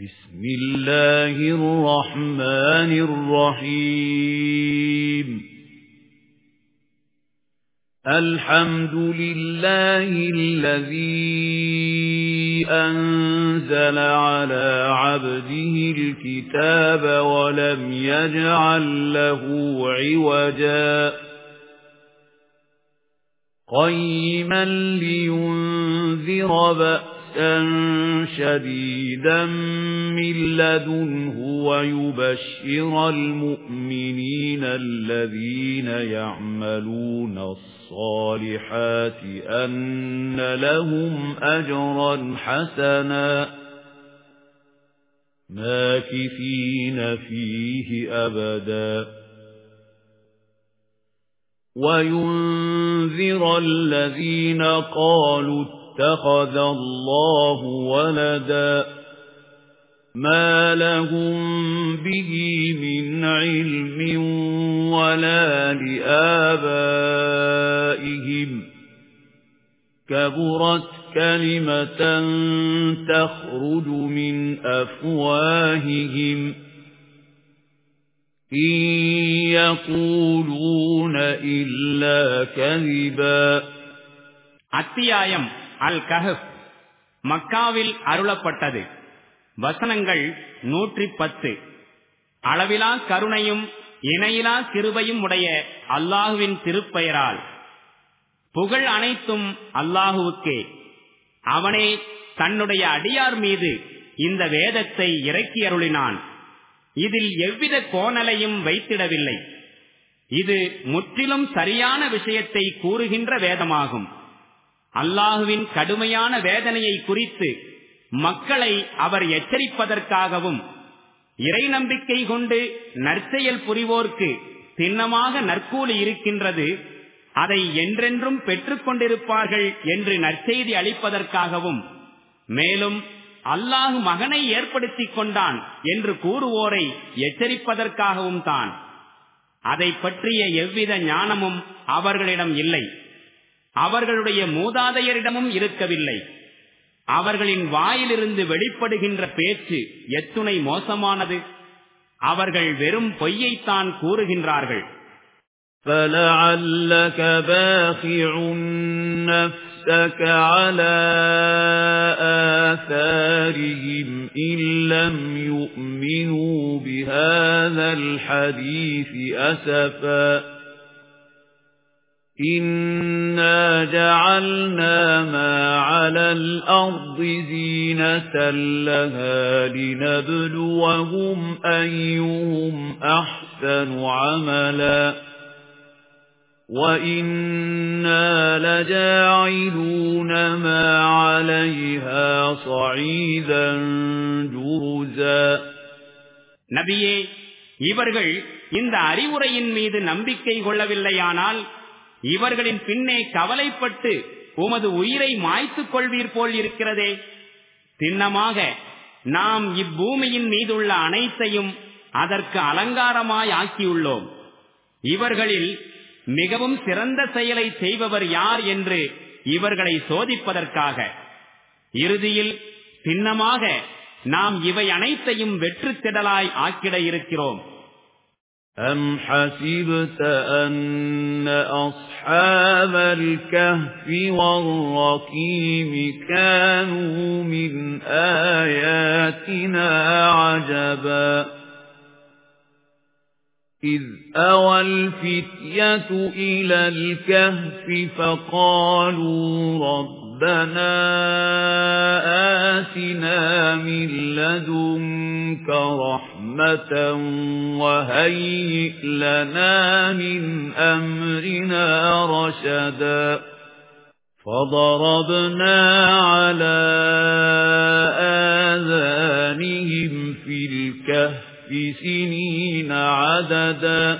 بسم الله الرحمن الرحيم. الحمد لله الذي أنزل على عبده الكتاب ولم يجعل له عوجا. قيما لينذر بأسا شديدا من لدنه ويبشر المؤمنين الذين يعملون الصالحات أن لهم أجرا حسنا ماكثين فيه أبدا وينذر الذين قالوا اتخذ الله ولدا ما لهم به من علم ولا لآبائهم كبرت كلمة تخرج من أفواههم إن يقولون إلا كذبا அத்தியாயம் அல் கஹப் மக்காவில் அருளப்பட்டது. வசனங்கள் நூற்றி பத்து அளவிலா கருணையும் இணையிலா கிருபையும் உடைய அல்லாஹுவின் திருப்பெயரால். புகழ் அனைத்தும் அல்லாஹுவுக்கே. அவனே தன்னுடைய அடியார் மீது இந்த வேதத்தை இறக்கி அருளினான். இதில் எவ்வித கோணலையும் வைத்திடவில்லை. இது முற்றிலும் சரியான விஷயத்தை கூறுகின்ற வேதமாகும். அல்லாஹுவின் கடுமையான வேதனையை குறித்து மக்களை அவர் எச்சரிப்பதற்காகவும் இறை நம்பிக்கை கொண்டு நற்செயல் புரிவோர்க்கு சின்னமாக நற்கூலி இருக்கின்றது அதை என்றென்றும் பெற்றுக் கொண்டிருப்பார்கள் என்று நற்செய்தி அளிப்பதற்காகவும் மேலும் அல்லாஹு மகனை ஏற்படுத்திக் கொண்டான் என்று கூறுவோரை எச்சரிப்பதற்காகவும் தான். அதை பற்றிய எவ்வித ஞானமும் அவர்களிடம் இல்லை. அவர்களுடைய மூதாதையரிடமும் இருக்கவில்லை அவர்களின் வாயிலிருந்து வெளிப்படுகின்ற பேச்சு எத்துணை மோசமானது அவர்கள் வெறும் பொய்யைத்தான் கூறுகின்றார்கள் فَلَعَلَّكَ بَاخِعٌ نَفْسَكَ عَلَى آثَارِهِمْ إِن لَّمْ يُؤْمِنُوا بِهَذَا الْحَدِيثِ أَسَفًا إِنَّا جَعَلْنَا مَا عَلَى الْأَرْضِ زِينَةً لَهَا لِنَبْلُوَهُمْ أَيُّهُمْ أَحْسَنُ عَمَلًا وَإِنَّا لَجَاعِلُونَ مَا عَلَيْهَا صَعِيدًا جُرُزًا நபியே இவர்கள் இந்த அறிவுரையின் மீது நம்பிக்கை கொள்ளவில்லையானால் இவர்களின் பின்னே கவலைப்பட்டு உமது உயிரை மாய்த்துக் கொள்வீர் போல் இருக்கிறதே. சின்னமாக நாம் இப்பூமியின் மீதுள்ள அனைத்தையும் அதற்கு அலங்காரமாய் ஆக்கியுள்ளோம். இவர்களில் மிகவும் சிறந்த செயலை செய்பவர் யார் என்று இவர்களை சோதிப்பதற்காக. இறுதியில் சின்னமாக நாம் இவை அனைத்தையும் வெற்று திடலாய் ஆக்கிட இருக்கிறோம். أَمْ حَسِبْتَ أَنَّ أَصْحَابَ الْكَهْفِ وَالرَّقِيمِ كَانُوا مِنْ آيَاتِنَا عَجَبًا إِذْ أَوَى الْفِتْيَةُ إِلَى الْكَهْفِ فَقَالُوا رَبَّنَا آتِنَا مِن لَّدُنكَ رَحْمَةً وَهَيِّئْ لَنَا مِنْ أَمْرِنَا رَشَدًا فَضَرَبْنَا عَلَى آذَانِهِمْ فِي الْكَهْفِ سِنِينَ عَدَدًا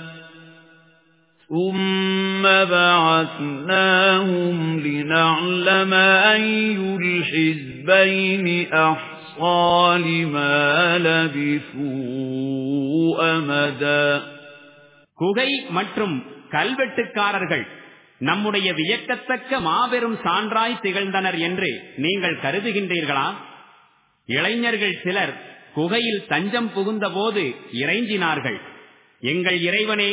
ثُمَّ بَعَثْنَاهُمْ لِنَعْلَمَ أَيُّ الْحِزْبَيْنِ أَحْصَى لِمَا لَبِثُوا أَمَدًا குகை மற்றும் கல்வெட்டுக்காரர்கள் நம்முடைய வியக்கத்தக்க மாபெரும் சான்றாய் திகழ்ந்தனர் என்று நீங்கள் கருதுகின்றீர்களா இளைஞர்கள் சிலர் குகையில் தஞ்சம் புகுந்தபோது இறைஞ்சினார்கள் எங்கள் இறைவனே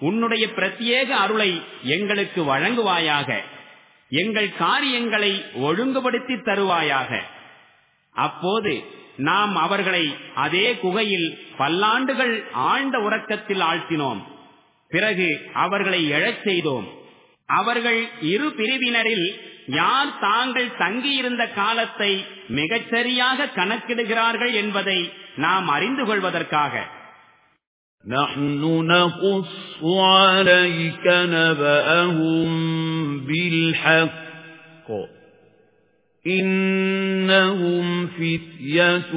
உன்னுடைய பிரத்யேக அருளை எங்களுக்கு வழங்குவாயாக எங்கள் காரியங்களை ஒழுங்குபடுத்தி தருவாயாக அப்போது நாம் அவர்களை அதே குகையில் பல்லாண்டுகள் ஆழ்ந்த உறக்கத்தில் ஆழ்த்தினோம் பிறகு அவர்களை எழச் செய்தோம் அவர்கள் இரு பிரிவினரில் யார் தாங்கள் தங்கியிருந்த காலத்தை மிகச்சரியாக கணக்கிடுகிறார்கள் என்பதை நாம் அறிந்து கொள்வதற்காக نحن نقص عليك نبأهم بالحق إنهم فتية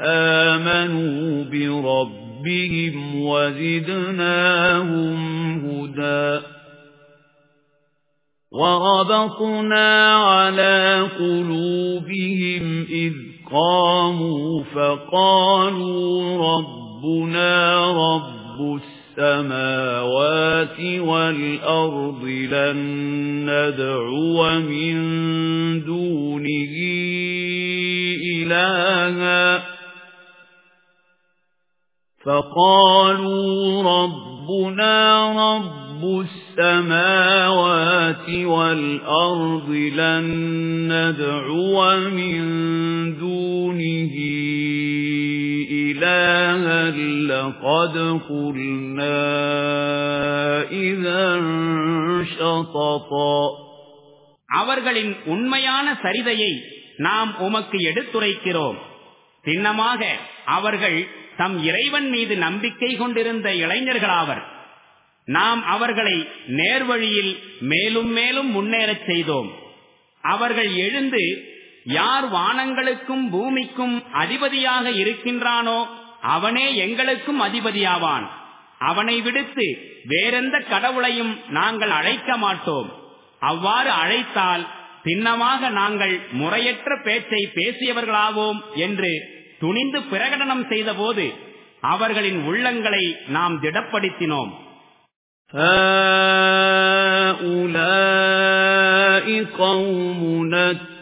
آمنوا بربهم وزدناهم هدى وربطنا على قلوبهم إذ قاموا فقالوا ربنا رب والأرض لن ندعو من دونه إلها. فقالوا ربنا رب السماوات السماوات والأرض لن ندعو من دونه إلها لقد قلنا إذا شططا அவர்களின் உண்மையான சரிதையை நாம் உமக்கு எடுத்துரைக்கிறோம் சின்னமாக அவர்கள் தம் இறைவன் மீது நம்பிக்கை கொண்டிருந்த இளைஞர்களாவர் நாம் அவர்களை நேர்வழியில் மேலும் மேலும் முன்னேறச் செய்தோம் அவர்கள் எழுந்து யார் வானங்களுக்கும் பூமிக்கும் அதிபதியாக இருக்கின்றானோ அவனே எங்களுக்கும் அதிபதியாவான் அவனை விடுத்து வேறெந்த கடவுளையும் நாங்கள் அழைக்க மாட்டோம் அவ்வாறு அழைத்தால் சின்னமாக நாங்கள் முறையற்ற பேச்சை பேசியவர்களாவோம் என்று துணிந்து பிரகடனம் செய்தபோது அவர்களின் உள்ளங்களை நாம் திடப்படுத்தினோம் هؤلاء قوم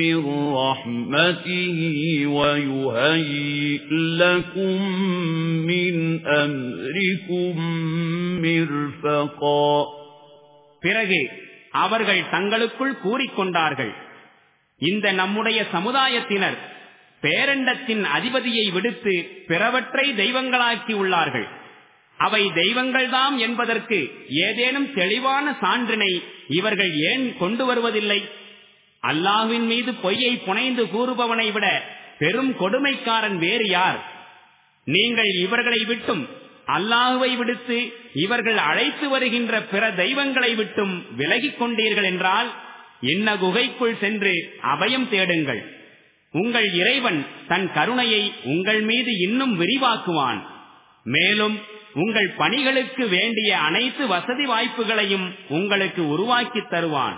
مِّن رَّحْمَتِهِ وَيُهَيِّئْ لَكُم مِّنْ أَمْرِكُم مِّرْفَقًا பிறகு அவர்கள் தங்களுக்குள் கூறிக்கொண்டார்கள் இந்த நம்முடைய சமுதாயத்தினர் பேரண்டத்தின் அதிபதியை விடுத்து பிறவற்றை தெய்வங்களாக்கி உள்ளார்கள் அவை தெய்வங்கள்தாம் என்பதற்கு ஏதேனும் தெளிவான சான்றினை இவர்கள் ஏன் கொண்டு வருவதில்லை அல்லாஹுவின் மீது பொய்யை புனைந்து கூறுபவனை விட பெரும் கொடுமைக்காரன் வேறு யார்? நீங்கள் இவர்களை விட்டும் அல்லாஹுவை விடுத்து இவர்கள் அழைத்து வருகின்ற பிற தெய்வங்களை விட்டும் விலகிக் கொண்டீர்கள் என்றால் என்ன குகைக்குள் சென்று அபயம் தேடுங்கள். உங்கள் இறைவன் தன் கருணையை உங்கள் மீது இன்னும் விரிவாக்குவான். மேலும் உங்கள் பணிகளுக்கு வேண்டிய அனைத்து வசதி வாய்ப்புகளையும் உங்களுக்கு உருவாக்கி தருவான்.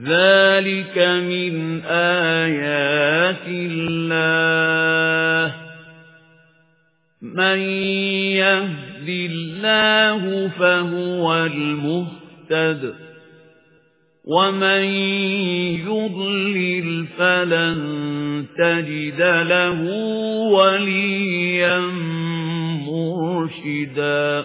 ذلك من آيات الله من يهد الله فهو المهتد ومن يضلل فلن تجد له وليا مرشدا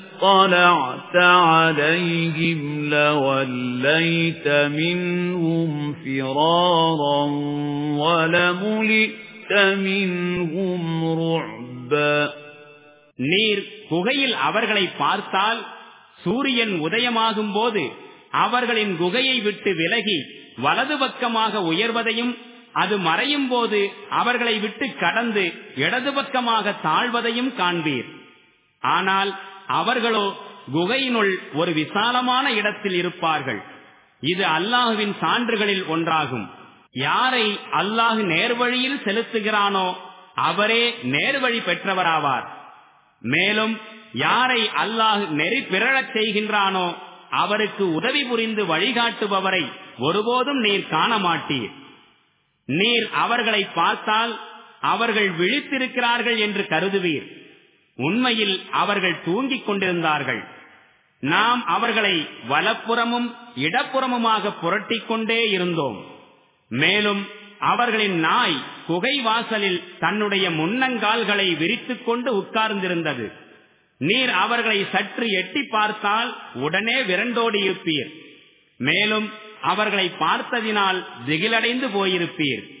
اطلعت عليهم لوليت منهم فرارا ولملئت منهم رعبا நீர் குகையில் அவர்களை பார்த்தால் சூரியன் உதயமாகும் போது அவர்களின் குகையை விட்டு விலகி வலது பக்கமாக உயர்வதையும் அது மறையும் போது அவர்களை விட்டு கடந்து இடது பக்கமாக தாழ்வதையும் காண்பீர் ஆனால் அவர்களோ குகையினுள் ஒரு விசாலமான இடத்தில் இருப்பார்கள். இது அல்லாஹுவின் சான்றுகளில் ஒன்றாகும். யாரை அல்லாஹு நேர்வழியில் செலுத்துகிறானோ அவரே நேர்வழி பெற்றவராவார். மேலும் யாரை அல்லாஹு நெறி பிறழச் செய்கின்றானோ அவருக்கு உதவி புரிந்து வழிகாட்டுபவரை ஒருபோதும் நீர் காண மாட்டீர் நீர் அவர்களை பார்த்தால் அவர்கள் விழித்திருக்கிறார்கள் என்று கருதுவீர். உண்மையில் அவர்கள் தூங்கிக் கொண்டிருந்தார்கள். நாம் அவர்களை வலப்புறமும் இடப்புறமுமாக புரட்டிக் கொண்டே இருந்தோம். மேலும் அவர்களின் நாய் குகை வாசலில் தன்னுடைய முன்னங்கால்களை விரித்துக் கொண்டு உட்கார்ந்திருந்தது. நீர் அவர்களை சற்று எட்டி பார்த்தால் உடனே விரண்டோடி இருப்பீர். மேலும் அவர்களை பார்த்ததினால் திகிலடைந்து போயிருப்பீர்.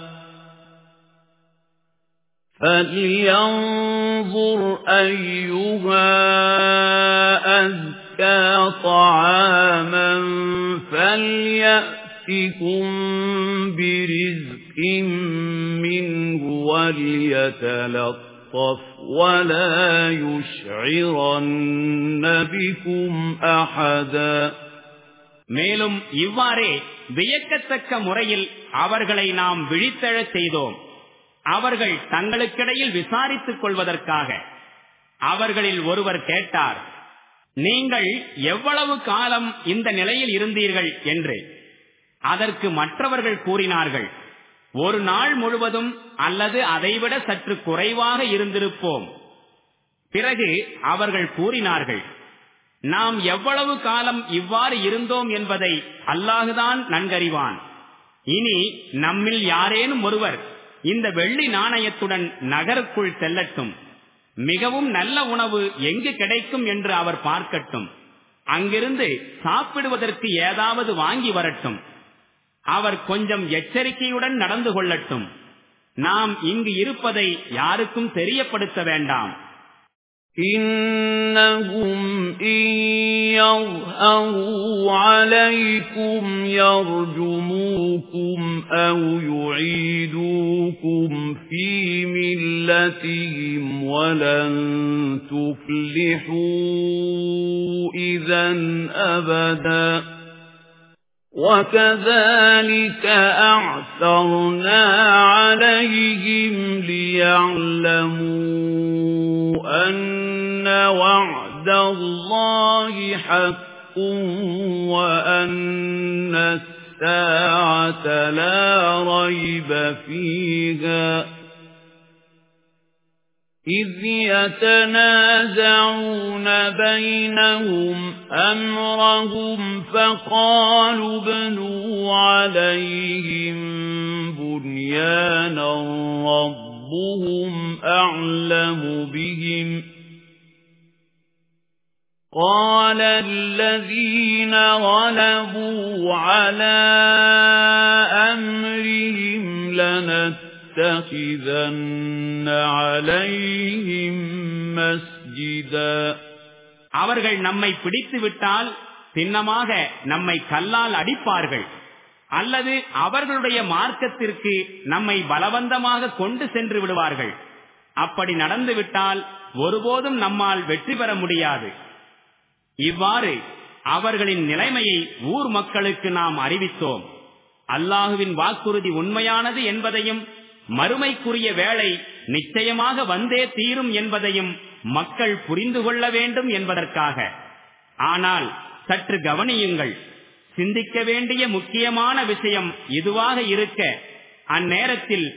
فلينظر أيها أزكى طعاما فليأتكم برزق منه وليتلطف ولا يشعرن بكم أحدا மேலும் இவ்வாறே வியக்கத்தக்க முறையில் அவர்களை நாம் விழித்தெழச் செய்தோம் அவர்கள் தங்களுக்கிடையில் விசாரித்துக் கொள்வதற்காக. அவர்களில் ஒருவர் கேட்டார் நீங்கள் எவ்வளவு காலம் இந்த நிலையில் இருந்தீர்கள்? என்று. அதற்கு மற்றவர்கள் கூறினார்கள் ஒரு நாள் முழுவதும் அல்லது அதைவிட சற்று குறைவாக இருந்திருப்போம். பிறகு அவர்கள் கூறினார்கள் நாம் எவ்வளவு காலம் இவ்வாறு இருந்தோம் என்பதை அல்லாஹுதான் நன்கறிவான். இனி நம்மில் யாரேனும் ஒருவர் இந்த வெள்ளி நாணயத்துடன் நகருக்குள் செல்லட்டும். மிகவும் நல்ல உணவு எங்கு கிடைக்கும் என்று அவர் பார்க்கட்டும். அங்கிருந்து சாப்பிடுவதற்கு ஏதாவது வாங்கி வரட்டும். அவர் கொஞ்சம் எச்சரிக்கையுடன் நடந்து கொள்ளட்டும். நாம் இங்கு இருப்பதை யாருக்கும் தெரியப்படுத்த வேண்டாம். إِنَّهُمْ إِن يَظْهَرُوا عَلَيْكُمْ يَرْجُمُوكُمْ أَوْ يُعِيدُوكُمْ فِي مِلَّتِهِمْ وَلَن تُفْلِحُوا إِذًا أَبَدًا وَكَذَلِكَ أَعْثَرْنَا عَلَيْهِمْ لِيَعْلَمُوا أَنَّ وَعْدَ الله حق وأن الساعة لا ريب فيها إذ يتنازعون بينهم أمرهم فقالوا ابنوا عليهم بنيانا ربهم أعلم بهم. قال الذين غلبوا على أمرهم لنتخذن عليهم مسجدا அவர்கள் நம்மை பிடித்து விட்டால் சின்னமாக நம்மை கல்லால் அடிப்பார்கள் அல்லது அவர்களுடைய மார்க்கத்திற்கு நம்மை பலவந்தமாக கொண்டு சென்று விடுவார்கள் அப்படி நடந்துவிட்டால் ஒருபோதும் நம்மால் வெற்றி பெற முடியாது இவ்வாறு அவர்களின் நிலைமையை ஊர் மக்களுக்கு நாம் அறிவித்தோம் அல்லாஹுவின் வாக்குறுதி உண்மையானது என்பதையும் மறுமைக்குரிய வேலை நிச்சயமாக வந்தே தீரும் என்பதையும் மக்கள் புரிந்து கொள்ள வேண்டும் என்பதற்காக. ஆனால் சற்று கவனியுங்கள். சிந்திக்க வேண்டிய முக்கியமான விஷயம் இதுவாக இருக்க அந்நேரத்தில்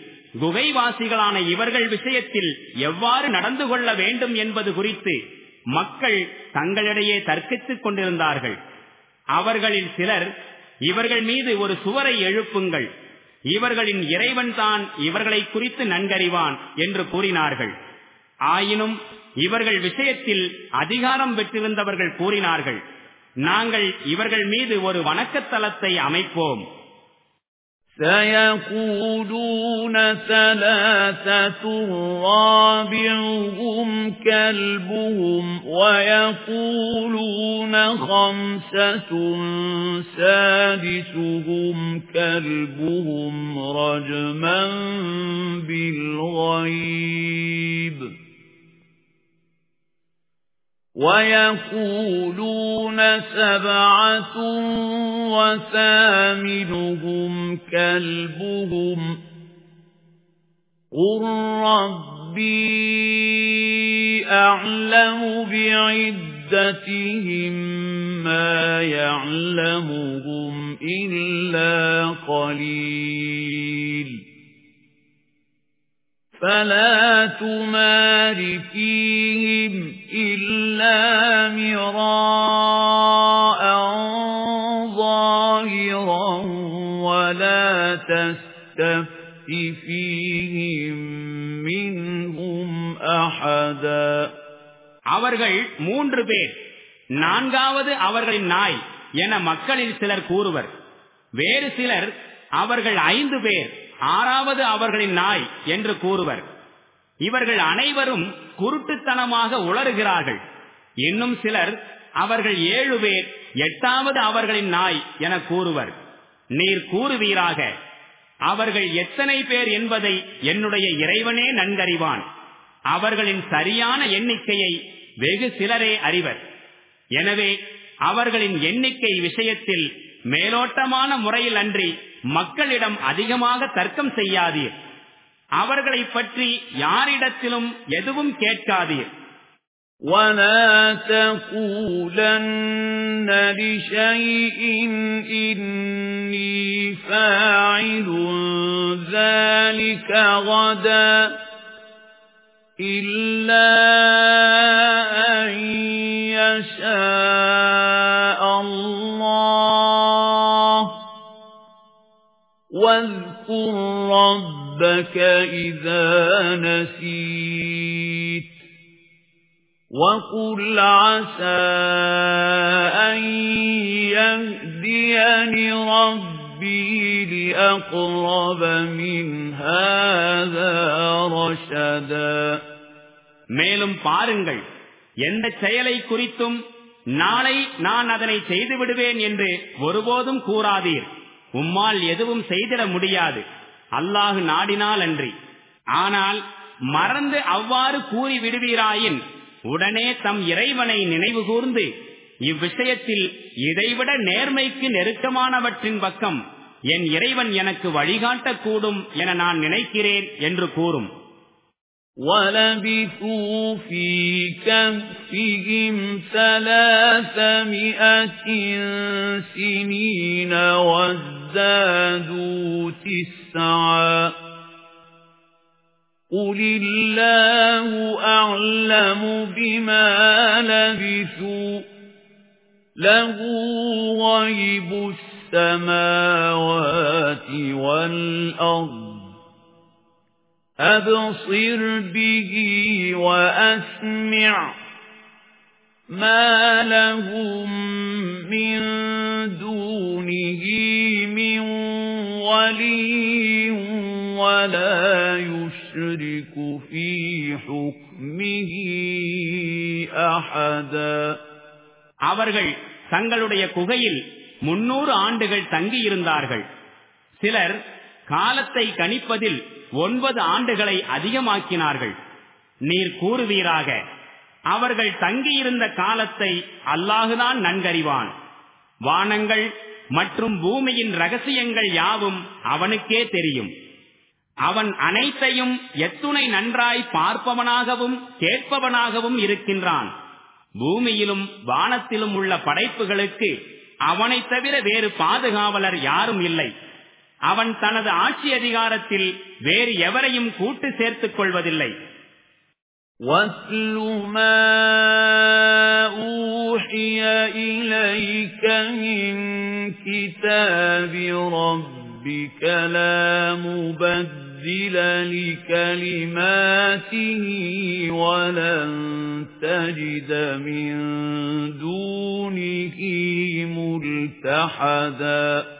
குகைவாசிகளான இவர்கள் விஷயத்தில் எவ்வாறு நடந்து கொள்ள வேண்டும் என்பது குறித்து மக்கள் தங்களிடையே தர்க்கித்துக் கொண்டிருந்தார்கள். அவர்களில் சிலர் இவர்கள் மீது ஒரு சுவரை எழுப்புங்கள். இவர்களின் இறைவன் தான் இவர்களை குறித்து நன்கறிவான் என்று கூறினார்கள். ஆயினும் இவர்கள் விஷயத்தில் அதிகாரம் பெற்றிருந்தவர்கள் கூறினார்கள். நாங்கள் இவர்கள் மீது ஒரு வணக்கத்தலத்தை அமைப்போம். سيقولون ثلاثة رابعهم كلبهم ويقولون خمسة سادسهم كلبهم رجما بالغيب. وَيَقُولُونَ سَبْعَةٌ وَثَامِنُهُمْ كَلْبُهُمْ قُل رَّبِّي أَعْلَمُ بِعِدَّتِهِم مَّا يَعْلَمُهُمْ إِلَّا قَلِيلٌ فلا تمار فيهم إلا مراء ظاهرا ولا تستفت فيهم منهم أحدا அவர்கள் மூன்று பேர் நான்காவது அவர்களின் நாய் என மக்களில் சிலர் கூறுவர் வேறு சிலர் அவர்கள் ஐந்து பேர் ஆறாவது அவர்களின் நாய் என்று கூறுவர். இவர்கள் அனைவரும் குருட்டுத்தனமாக உளறுகிறார்கள். இன்னும் சிலர் அவர்கள் ஏழு பேர் எட்டாவது அவர்களின் நாய் என கூறுவர். நீர் கூறுவீராக அவர்கள் எத்தனை பேர் என்பதை என்னுடைய இறைவனே நன்கறிவான். அவர்களின் சரியான எண்ணிக்கையை வெகு சிலரே அறிவர். எனவே அவர்களின் எண்ணிக்கை விஷயத்தில் மேலோட்டமான முறையில் அன்றி மக்களிடம் அதிகமாக தர்க்கம் செய்யாதீர் அவர்களை பற்றி யாரிடத்திலும் எதுவும் கேட்காதீர் ولا تقولن لشيء إني فاعل ذلك غدا إلا واذكر ربك إذا نسيت وقل عسى أن يهديني ربي لأقرب من هذا رشدا மேலும் பாருங்கள் எந்த செயலை குறித்தும் நாளை நான் அதனை செய்து விடுவேன் என்று ஒருபோதும் கூறாதீர் உம்மால் எதுவும் செய்திட முடியாது. அல்லாஹு நாடினால் அன்றி. ஆனால் மறந்து அவ்வாறு கூறி விடுவீராயின் உடனே தம் இறைவனை நினைவு கூர்ந்து இவ்விஷயத்தில் இதைவிட நேர்மைக்கு நெருக்கமானவற்றின் பக்கம் என் இறைவன் எனக்கு வழிகாட்டக்கூடும் என நான் நினைக்கிறேன் என்று கூறும். وَلَبِثُوا فِي كَهْفِهِمْ ثَلَاثَمِائَةٍ سِنِينَ وَازْدَادُوا تِسْعًا. قُلِ اللَّهُ أَعْلَمُ بِمَا لَبِثُوا. لَهُ غَيْبُ السَّمَاوَاتِ وَالْأَرْضِ. أبصر به وأسمع ما لهم من دونه من ولي ولا يشرك في حكمه أحدا அவர்கள் தங்களுடைய குகையில் முன்னூறு ஆண்டுகள் தங்கியிருந்தார்கள் சிலர் காலத்தை கணிப்பதில் ஒன்பது ஆண்டுகளை அதிகமாக்கினார்கள். நீர் கூறுவீராக. அவர்கள் தங்கியிருந்த காலத்தை அல்லாஹுதான் நன்கறிவான். வானங்கள் மற்றும் பூமியின் ரகசியங்கள் யாவும் அவனுக்கே தெரியும். அவன் அனைத்தையும் எத்துணை நன்றாய் பார்ப்பவனாகவும் கேட்பவனாகவும் இருக்கின்றான். பூமியிலும் வானத்திலும் உள்ள படைப்புகளுக்கு அவனை தவிர வேறு பாதுகாவலர் யாரும் இல்லை. அவன் தனது ஆட்சி அதிகாரத்தில் வேறு எவரையும் கூட்டு சேர்த்துக் கொள்வதில்லை وَاتْلُ مَا أُوحِيَ إِلَيْكَ مِنْ كِتَابِ رَبِّكَ لَا مُبَدِّلَ لِكَلِمَاتِهِ وَلَن تَجِدَ مِن دُونِهِ مُلْتَحَدًا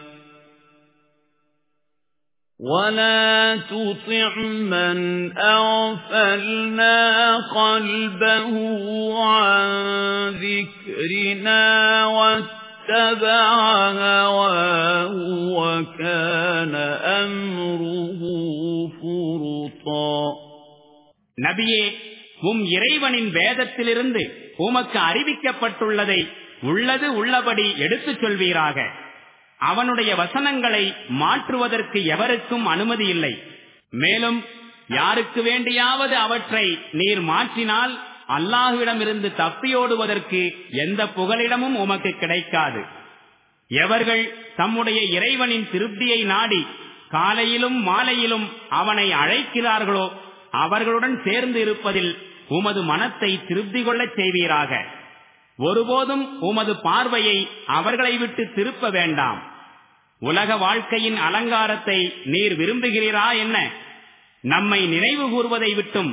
ولا تطع من أغفلنا قلبه عن ذكرنا واتبع هواه وكان أمره فرطا நபியே உம் இறைவனின் வேதத்திலிருந்து உமக்கு அறிவிக்கப்பட்டுள்ளதை உள்ளது உள்ளபடி எடுத்துச் சொல்வீராக அவனுடைய வசனங்களை மாற்றுவதற்கு எவருக்கும் அனுமதி இல்லை. மேலும் யாருக்கு வேண்டியாவது அவற்றை நீர் மாற்றினால் அல்லாஹுவிடமிருந்து தப்பியோடுவதற்கு எந்த புகலிடமும் உமக்கு கிடைக்காது. எவர்கள் தம்முடைய இறைவனின் திருப்தியை நாடி காலையிலும் மாலையிலும் அவனை அழைக்கிறார்களோ அவர்களுடன் சேர்ந்து இருப்பதில் உமது மனத்தை திருப்தி கொள்ளச் செய்வீராக. ஒருபோதும் உமது பார்வையை அவர்களை விட்டு திருப்ப வேண்டாம். உலக வாழ்க்கையின் அலங்காரத்தை நீர் விரும்புகிறீரா என்ன நம்மை நினைவு கூறுவதை விட்டும்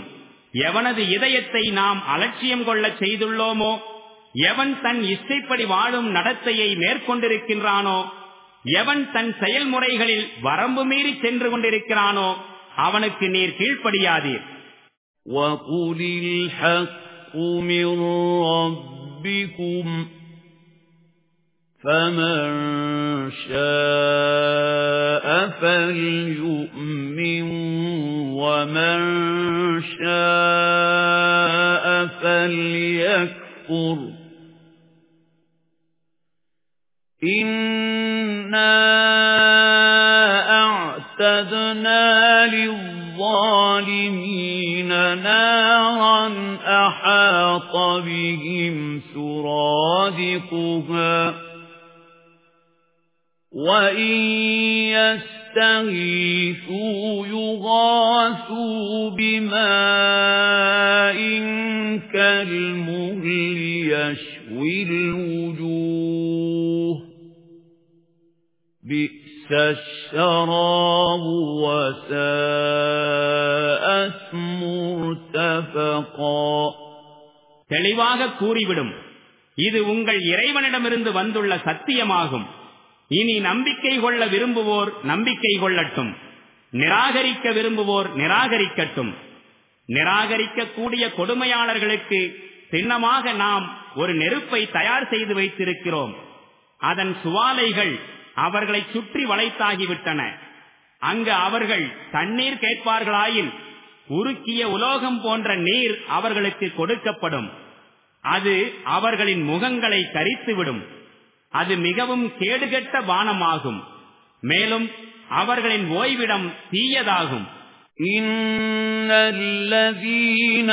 எவனது இதயத்தை நாம் அலட்சியம் கொள்ள செய்துள்ளோமோ எவன் தன் இசைப்படி வாழும் நடத்தையை மேற்கொண்டிருக்கின்றானோ எவன் தன் செயல்முறைகளில் வரம்பு மீறி சென்று கொண்டிருக்கிறானோ அவனுக்கு நீர் கீழ்ப்படியாதீர் وَقُلِ الْحَقُّ مِنْ رَبِّكُمْ فَمَن شَاءَ فَلْيُؤْمِنْ وَمَن شَاءَ فَلْيَكْفُرْ إِنَّا أَعْتَدْنَا لِلظَّالِمِينَ نَارًا أَحَاطَ بِهِمْ سُرَادِقُهَا وَإِن يَسْتَغِيثُوا يُغَاثُوا بِمَاءٍ كَالْمُهْلِ يَشْوِي الْوُجُوهَ بِئْسَ الشَّرَابُ وَسَاءَتْ مُرْتَفَقًا தெளிவாக கூறிவிடும் இது உங்கள் இறைவனிடமிருந்து வந்துள்ள சத்தியமாகும் இனி நம்பிக்கை கொள்ள விரும்புவோர் நம்பிக்கை கொள்ளட்டும். நிராகரிக்க விரும்புவோர் நிராகரிக்கட்டும். நிராகரிக்கக்கூடிய கொடுமையாளர்களுக்கு சின்னமாக நாம் ஒரு நெருப்பை தயார் செய்து வைத்திருக்கிறோம். அதன் சுவாலைகள் அவர்களை சுற்றி வளைத்தாகிவிட்டன. அங்கு அவர்கள் தண்ணீர் கேட்பார்களாயின் உருக்கிய உலோகம் போன்ற நீர் அவர்களுக்கு கொடுக்கப்படும். அது அவர்களின் முகங்களை கரித்துவிடும் அது மிகவும் கேடுகெட்ட பானமாகும் மேலும் அவர்களின் ஓய்விடம் தீயதாகும் إن الذين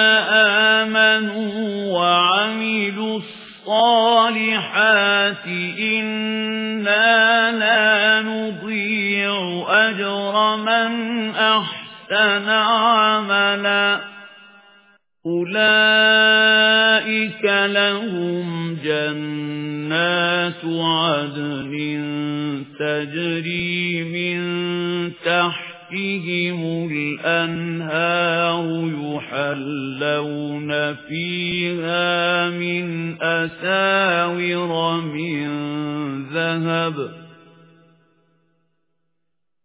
آمنوا وعملوا الصالحات إنا لا نضيع أجر من أحسن عملا أولئك لهم جنات عدن تجري من تحتهم الأنهار يحلون فيها من أساور من ذهب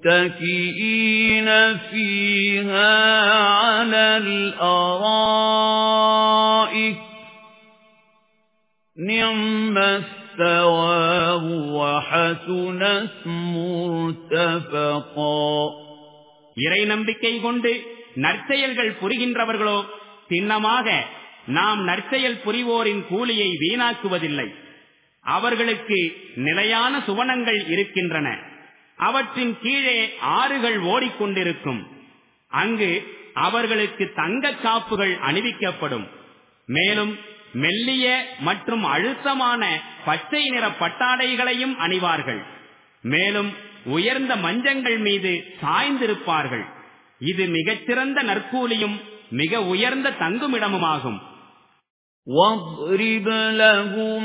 متكئين فيها على الأرائك نعم الثواب وحسنت مرتفقا இறை நம்பிக்கை கொண்டு நற்செயல்கள் புரிகின்றவர்களோ சின்னமாக நாம் நற்செயல் புரிவோரின் கூலியை வீணாக்குவதில்லை அவர்களுக்கு நிலையான சுவனங்கள் இருக்கின்றன அவற்றின் கீழே ஆறுகள் ஓடிக்கொண்டிருக்கும் அங்கு அவர்களுக்கு தங்க காப்புகள் அணிவிக்கப்படும் மேலும் மெல்லிய மற்றும் அழுத்தமான பச்சை நிற பட்டாடைகளையும் அணிவார்கள் மேலும் உயர்ந்த மஞ்சங்கள் மீது சாய்ந்திருப்பார்கள் இது மிகச்சிறந்த நற்கூலியும் மிக உயர்ந்த தங்குமிடமுமாகும் واضرب لهم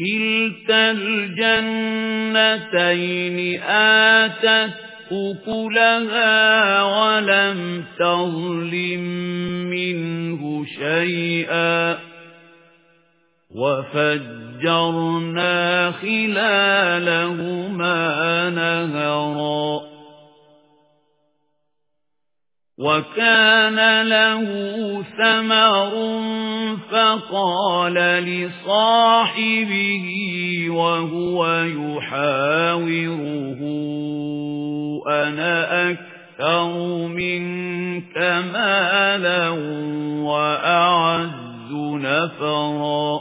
كِلْتَا الْجَنَّتَيْنِ آتَتْ أُكُلَهَا وَلَمْ تَظْلِم مِّنْهُ شَيْئًا وَفَجَّرْنَا خِلَالَهُمَا نَهَرًا وَكَانَ لَهُ ثَمَرٌ فَقَالَ لِصَاحِبِهِ وَهُوَ يُحَاوِرُهُ أَنَا أَكْثَرُ مِنكَ مَالًا وَأَعَزُّ نَفَرًا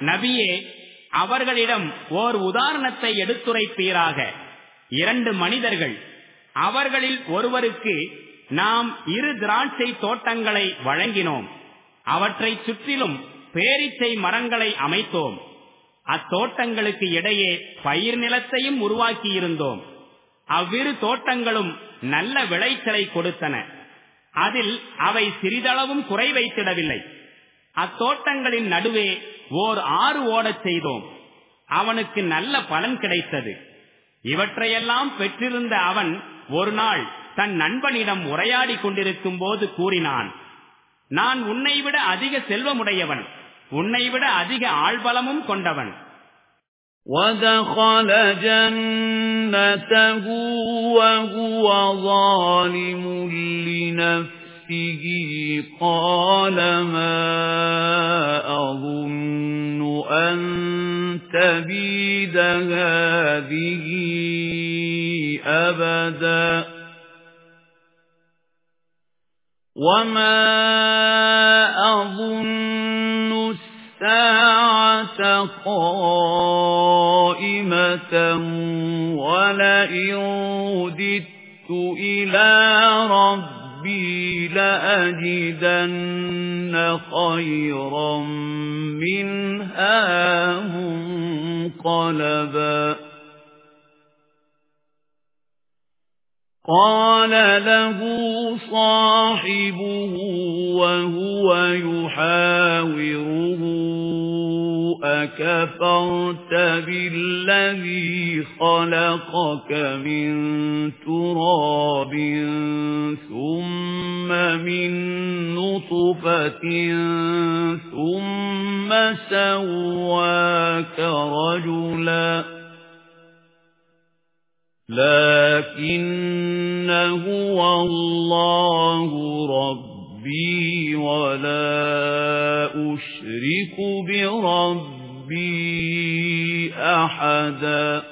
நபியே அவர்களிடம் ஓர் உதாரணத்தை எடுத்துரைப்பீராக இரண்டு மனிதர்கள் அவர்களில் ஒருவருக்கு நாம் இரு திராட்சை தோட்டங்களை வழங்கினோம். அவற்றை சுற்றிலும் பேரிச்சை மரங்களை அமைத்தோம். அத்தோட்டங்களுக்கு இடையே பயிர் நிலத்தையும் உருவாக்கியிருந்தோம். அவ்விரு தோட்டங்களும் நல்ல விளைச்சலை கொடுத்தன. அதில் அவை சிறிதளவும் குறை வைத்திடவில்லை. அத்தோட்டங்களின் நடுவே ஓர் ஆறு ஓடச் செய்தோம். அவனுக்கு நல்ல பலன் கிடைத்தது. இவற்றையெல்லாம் பெற்றிருந்த அவன் ஒரு நாள் தன் நண்பனிடம் உரையாடி கொண்டிருக்கும் போது கூறினான் நான் உன்னை விட அதிக செல்வமுடையவன் உன்னை விட அதிக ஆழ்பலமும் கொண்டவன் وَدَخَلَ جَنَّتَهُ وَهُوَ ظَالِمٌ لِنَفْسِهِ قَالَ مَا أَظُنُّ أَن تَبِيدَ هَٰذِهِ أَبَدًا وَمَا أَظُنُّ السَّاعَةَ قَائِمَةً وَلَئِن رُّدِدتُّ إِلَىٰ رَبِّي لَأَجِدَنَّ خَيْرًا مِّنْهَا مُنقَلَبًا قَالَ لَهُ صَاحِبُهُ وَهُوَ يُحَاوِرُهُ أَكَفَرْتَ بِالَّذِي خَلَقَكَ مِن تُرَابٍ ثُمَّ مِن نُّطْفَةٍ ثُمَّ سَوَّاكَ رَجُلًا لكن هو الله ربي ولا أشرك بربي أحدا.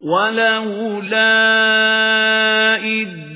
ولولا إذ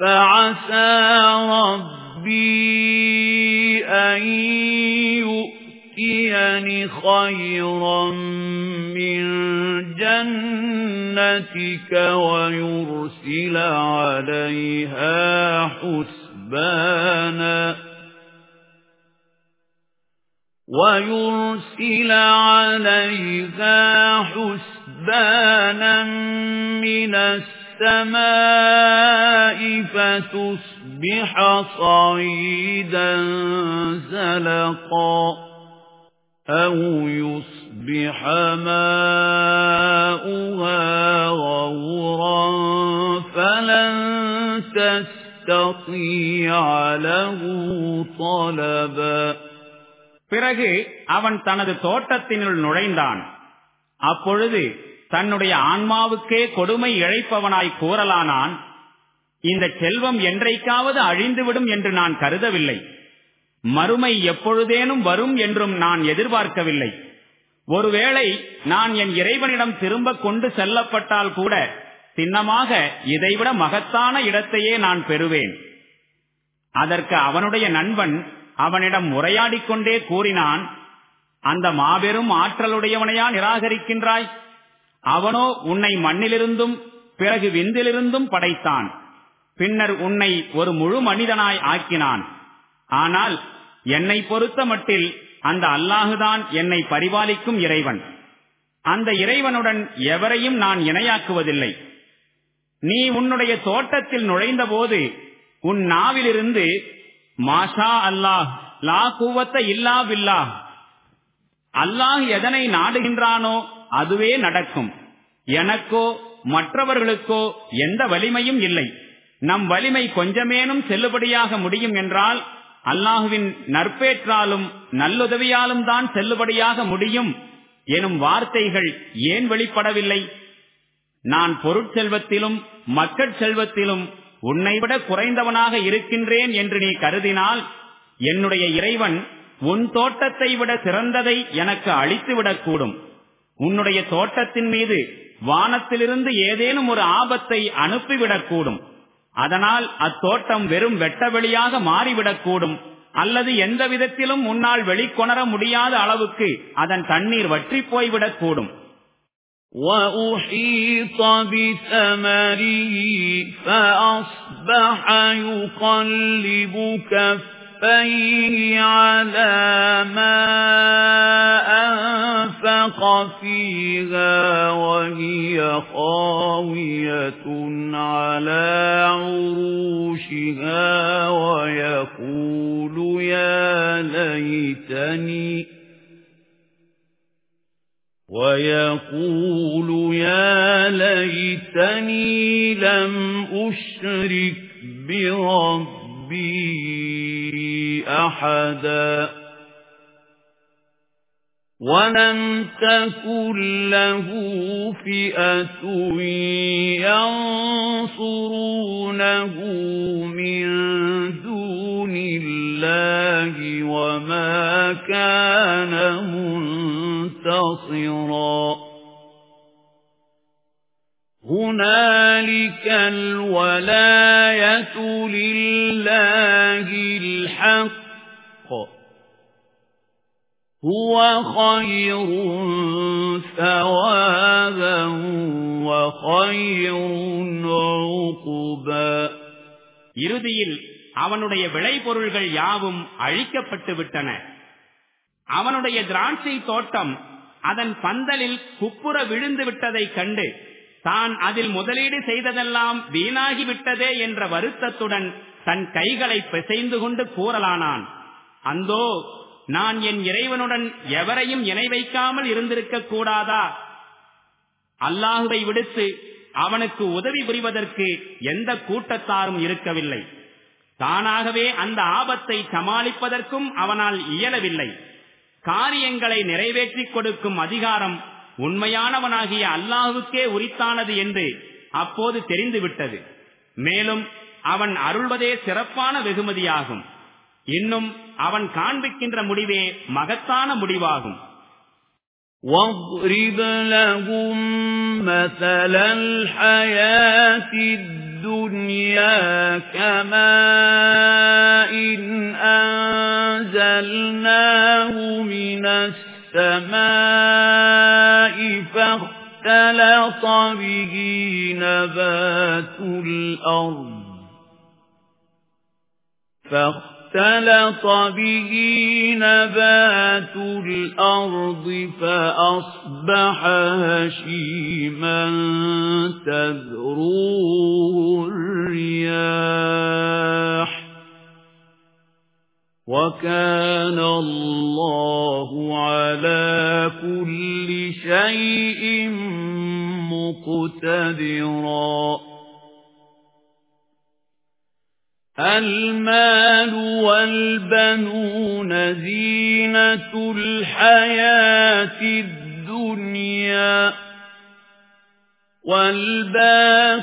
فعسى ربي أن يؤتيني خيرا من جنتك ويرسل عليها حسبانا ويرسل عليها حسبانا من السماء السَّمَاءِ فَتُصْبِحَ صَعِيدًا زَلَقًا أَوْ يُصْبِحَ مَاؤُهَا غَوْرًا فَلَن تَسْتَطِيعَ لَهُ طَلَبًا பிறகு அவன் தனது தோட்டத்தினுள் நுழைந்தான் அப்பொழுது தன்னுடைய ஆன்மாவுக்கே கொடுமை இழைப்பவனாய் கூறலானான் இந்த செல்வம் என்றைக்காவது அழிந்துவிடும் என்று நான் கருதவில்லை. மறுமை எப்பொழுதேனும் வரும் என்றும் நான் எதிர்பார்க்கவில்லை. ஒருவேளை நான் என் இறைவனிடம் திரும்ப கொண்டு செல்லப்பட்டால் கூட சின்னமாக இதைவிட மகத்தான இடத்தையே நான் பெறுவேன். அதற்கு அவனுடைய நண்பன் அவனிடம் உரையாடிக் கொண்டே கூறினான் அந்த மாபெரும் ஆற்றலுடையவனையா நிராகரிக்கின்றாய்? அவனோ உன்னை மண்ணிலிருந்தும் பிறகு விந்திலிருந்தும் படைத்தான். பின்னர் உன்னை ஒரு முழு மனிதனாய் ஆக்கினான். ஆனால் என்னை பொறுத்த மட்டில் அந்த அல்லாஹுதான் என்னை பரிபாலிக்கும் இறைவன். அந்த இறைவனுடன் எவரையும் நான் இணையாக்குவதில்லை. நீ உன்னுடைய தோட்டத்தில் நுழைந்தபோது உன் நாவிலிருந்து மாஷா அல்லாஹ் லா கூவத்த இல்லா பில்லா அல்லாஹ் எதனை நாடுகின்றானோ அதுவே நடக்கும். எனக்கோ மற்றவர்களுக்கோ எந்த வலிமையும் இல்லை. நம் வலிமை கொஞ்சமேனும் செல்லுபடியாக முடியும் என்றால் அல்லாஹுவின் நற்பேற்றாலும் நல்லுதவியாலும் தான் செல்லுபடியாக முடியும் எனும் வார்த்தைகள் ஏன் வெளிப்படவில்லை? நான் பொருட்செல்வத்திலும் மக்கள் செல்வத்திலும் உன்னை விட குறைந்தவனாக இருக்கின்றேன் என்று நீ கருதினால் என்னுடைய இறைவன் உன் தோட்டத்தை விட சிறந்ததை எனக்கு அளித்துவிடக்கூடும். உன்னுடைய தோட்டத்தின் மீது வானத்திலிருந்து ஏதேனும் ஒரு ஆபத்தை அனுப்பிவிடக்கூடும் அதனால் அத்தோட்டம் வெறும் வெட்டவெளியாக மாறிவிடக்கூடும் அல்லது எந்த விதத்திலும் முன்னால் வெளிக்கொணர முடியாத அளவுக்கு அதன் தண்ணீர் வற்றி போய்விடக்கூடும் وَأُحِيطَ بِثَمَرِهِ فَأَصْبَحَ يُقَلِّبُ كَفَّيْهِ عَلَى مَا أَنفَقَ فِيهَا وَهِيَ خَاوِيَةٌ عَلَى عُرُوشِهَا وَيَقُولُ يَا لَيْتَنِي وَيَقُولُ يَا لَيْتَنِي لَمْ أُشْرِكْ بِرَبِّي أَحَدًا وَلَمْ تَكُنْ لَهُ فِئَةٌ يَنصُرُونَهُ مِنْ دُونِ اللَّهِ وَمَا كَانَ مُنْتَصِرًا هُنَالِكَ الْوَلَايَةُ لِلَّهِ الْحَقِّ هُوَ خَيْرٌ ثَوَابًا وَخَيْرٌ عُقْبًا இறுதியில் அவனுடைய விளைபொருள்கள் யாவும் அழிக்கப்பட்டு விட்டன அவனுடைய திராட்சை தோட்டம் அதன் பந்தலில் குப்புற விழுந்து விட்டதைக் கண்டு தான் அதில் முதலீடு செய்ததெல்லாம் வீணாகிவிட்டதே என்ற வருத்தத்துடன் தன் கைகளை பிசைந்து கொண்டு கூறலானான். அந்தோ நான் என் இறைவனுடன் எவரையும் இணை வைக்காமல் இருந்திருக்க கூடாதா? அல்லாஹுவை விடுத்து அவனுக்கு உதவி புரிவதற்கு எந்த கூட்டத்தாரும் இருக்கவில்லை. தானாகவே அந்த ஆபத்தை சமாளிப்பதற்கும் அவனால் இயலவில்லை. காரியங்களை நிறைவேற்றிக் கொடுக்கும் அதிகாரம் உண்மையானவனாகிய அல்லாஹுக்கே உரித்தானது என்று அப்போது தெரிந்துவிட்டது மேலும் அவன் அருள்வதே சிறப்பான வெகுமதியாகும் இன்னும் அவன் காண்பிக்கின்ற முடிவே மகத்தான முடிவாகும் واضرب لهم مثل الحياة الدنيا كماء أنزلناه من السماء فاختلط به نبات الأرض. فاختلط اختلط به نبات الأرض فأصبح هشيما تذروه الرياح. وكان الله على كل شيء مقتدراً. المال والبنون زينة الحياة الدنيا والباقيات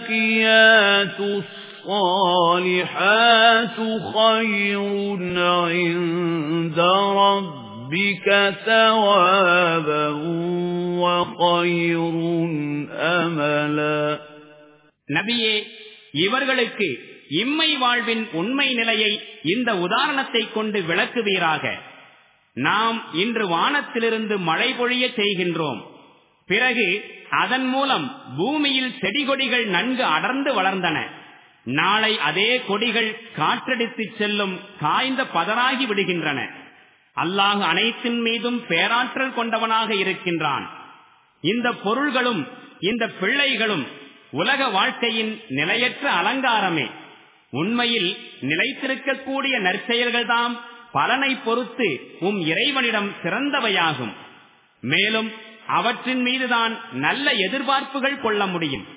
خير عند ربك ثوابا وخير أملا நபியே இவர்களுக்கு இம்மை வாழ்வின் உண்மை நிலையை இந்த உதாரணத்தை கொண்டு விளக்குவீராக நாம் இன்று வானத்திலிருந்து மழை பொழிய செய்கின்றோம் பிறகு அதன் மூலம் பூமியில் செடி கொடிகள் நன்கு அடர்ந்து வளர்ந்தன நாளை அதே கொடிகள் காற்றடித்து செல்லும் காய்ந்த பதராகி விடுகின்றன. அல்லாஹ் அனைத்தின் மீதும் பேராற்றல் கொண்டவனாக இருக்கின்றான். இந்த பொருள்களும் இந்த பிள்ளைகளும் உலக வாழ்க்கையின் நிலையற்ற அலங்காரமே. உண்மையில் நிலைத்திருக்கக்கூடிய நற்செயல்கள்தாம் பலனை பொறுத்து உம் இறைவனிடம் சிறந்தவையாகும். மேலும் அவற்றின் மீதுதான் நல்ல எதிர்பார்ப்புகள் கொள்ள முடியும்.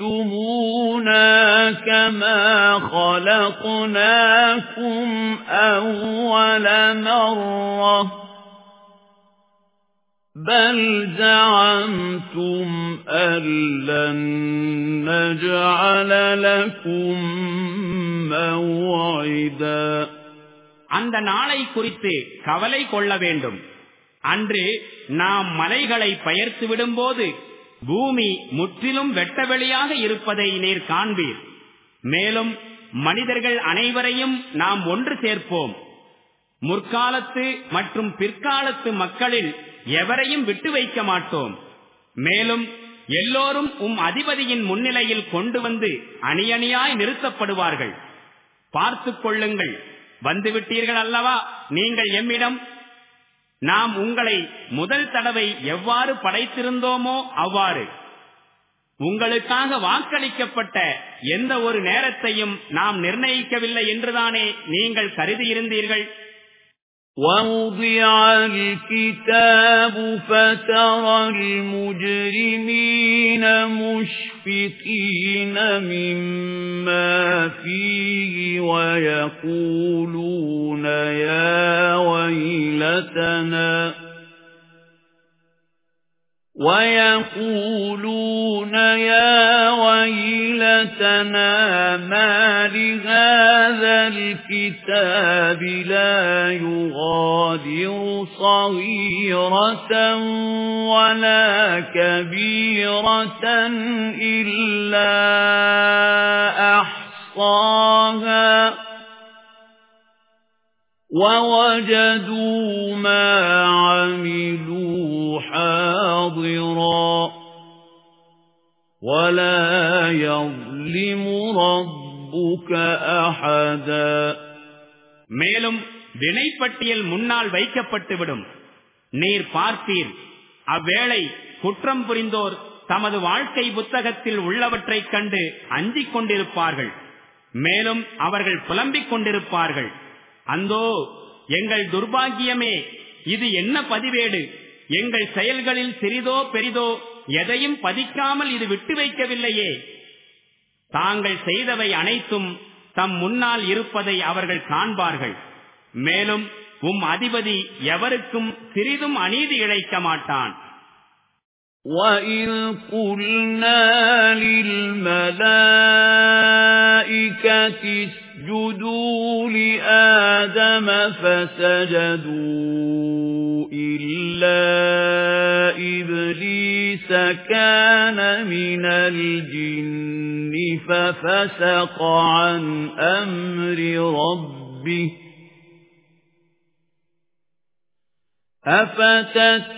جِئْتُمُونَا كَمَا خَلَقْنَاكُمْ أَوَّلَ مَرَّةٍ بَلْ زَعَمْتُمْ أَن لَّن نَّجْعَلَ لَكُم مَّوْعِدًا அந்த நாளை குறித்து கவலை கொள்ள வேண்டும் அன்று நாம் மலைகளை பயர்த்து விடும்போது பூமி முற்றிலும் வெட்டவெளியாக இருப்பதை நீர் காண்பீர். மேலும் மனிதர்கள் அனைவரையும் நாம் ஒன்று சேர்ப்போம். முற்காலத்து மற்றும் பிற்காலத்து மக்களில் எவரையும் விட்டு வைக்க மாட்டோம். மேலும் எல்லோரும் உம் அதிபதியின் முன்னிலையில் கொண்டு வந்து அணியணியாய் நிறுத்தப்படுவார்கள். பார்த்துக் கொள்ளுங்கள். வந்துவிட்டீர்கள் அல்லவா? நீங்கள் எம்மிடம் நாம் உங்களை முதல் தடவை எவ்வாறு படைத்திருந்தோமோ அவ்வாறு உங்களுக்காக வாக்களிக்கப்பட்ட எந்த ஒரு நேரத்தையும் நாம் நிர்ணயிக்கவில்லை என்றுதானே நீங்கள் கருதியிருந்தீர்கள்? وَوُضِعَ الْكِتَابُ فَتَرَى الْمُجْرِمِينَ مُشْفِقِينَ مِمَّا فِيهِ وَيَقُولُونَ يَا وَيْلَتَنَا وَيَقُولُونَ يَا وَيْلَتَنَا مَا لِهَذَا الْكِتَابِ لَا يُغَادِرُ صَغِيرَةً وَلَا كَبِيرَةً إِلَّا أَحْصَاهَا وَوَجَدُوا مَا عَمِلُوا حَاضِرًا وَلَا يَظْلِمُ رَبُّكَ மேலும் வினைப்பட்டியல் முன்னால் வைக்கப்பட்டுவிடும். நீர் பார்த்தீர். அவ்வேளை குற்றம் புரிந்தோர் தமது வாழ்க்கை புத்தகத்தில் உள்ளவற்றைக் கண்டு அஞ்சிக் கொண்டிருப்பார்கள். மேலும் அவர்கள் புலம்பிக் கொண்டிருப்பார்கள். அந்தோ எங்கள் துர்பாகியமே இது என்ன பதிவேடு? எங்கள் செயல்களில் சிறிதோ பெரிதோ எதையும் பதிக்காமல் இது விட்டு வைக்கவில்லையே. தாங்கள் செய்தவை அனைத்தும் தம் முன்னால் இருப்பதை அவர்கள் காண்பார்கள் மேலும் உம் அதிபதி எவருக்கும் சிறிதும் அநீதி இழைக்க மாட்டான் وَإِذْ قُلْنَا لِلْمَلَائِكَةِ اسْجُدُوا لِآدَمَ فَسَجَدُوا إِلَّا إِبْلِيسَ كَانَ مِنَ الْجِنِّ فَفَسَقَ عَنْ أَمْرِ رَبِّهِ. أَفَتَتَّخِذُونَهُ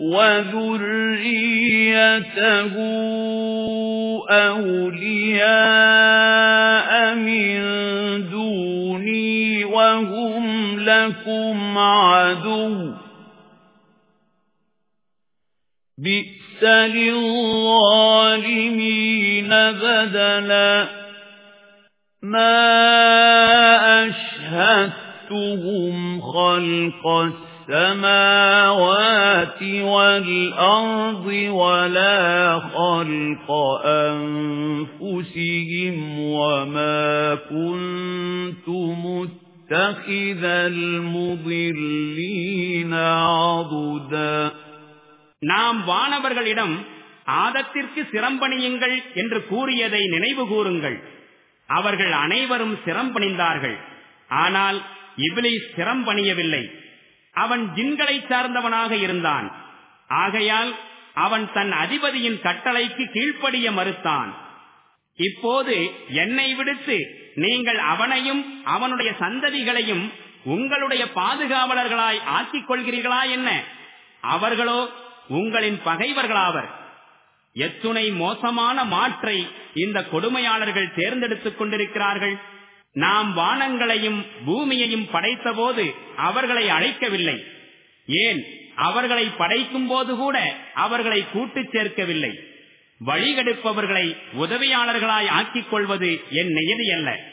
وَذُرِّيَّتَهُ أَوْلِيَاءَ مِن دُونِي وَهُمْ لَكُمْ عَدُوٌّ. بِئْسَ لِلظَّالِمِينَ بَدَلًا. مَا أَشْهَدتُّهُمْ خَلْقَ السَّمَاوَاتِ وَالْأَرْضِ وَلَا خَلْقَ أَنفُسِهِمْ وَمَا كُنتُ مُتَّخِذَ الْمُضِلِّينَ عَضُدًا. நாம் வானவர்களிடம் ஆதத்திற்கு சிரம்பணியுங்கள் என்று கூறியதை நினைவு கூறுங்கள் அவர்கள் அனைவரும் சிரம்பணிந்தார்கள். ஆனால் இபிலிஸ் சிரம்பணியவில்லை. அவன் ஜின்களை சார்ந்தவனாக இருந்தான். ஆகையால் அவன் தன் அதிபதியின் கட்டளைக்கு கீழ்ப்படிய மறுத்தான். இப்போது என்னை விடுத்து நீங்கள் அவனையும் அவனுடைய சந்ததிகளையும் உங்களுடைய பாதுகாவலர்களாய் ஆக்கிக் கொள்கிறீர்களா என்ன? அவர்களோ உங்களின் பகைவர்களாவர். எத்துணை மோசமான மாற்றை இந்த கொடுமையாளர்கள் தேர்ந்தெடுத்துக் கொண்டிருக்கிறார்கள். நாம் வானங்களையும் பூமியையும் படைத்தபோது அவர்களை அழைக்கவில்லை. ஏன்? அவர்களை படைக்கும் போது கூட அவர்களை கூட்டுச் சேர்க்கவில்லை. வழிகெடுப்பவர்களை உதவியாளர்களாய் ஆக்கிக் கொள்வது என் நியதி அல்ல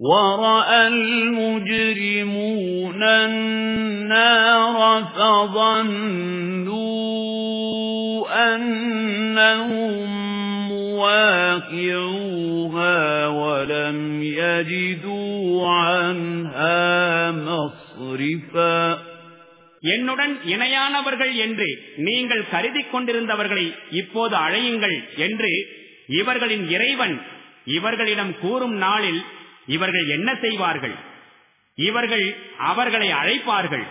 وَرَأَى الْمُجْرِمُونَ النَّارَ فَظَنُّوا أَنَّهُم مُّوَاقِعُوهَا وَلَمْ يَجِدُوا عَنْهَا مَصْرِفًا என்னுடன் இணையானவர்கள் என்று நீங்கள் கருதி கொண்டிருந்தவர்களை இப்போது அழையுங்கள் என்று இவர்களின் இறைவன் இவர்களிடம் கூறும் நாளில் இவர்கள் என்ன செய்வார்கள்? இவர்கள் அவர்களை அழைப்பார்கள்.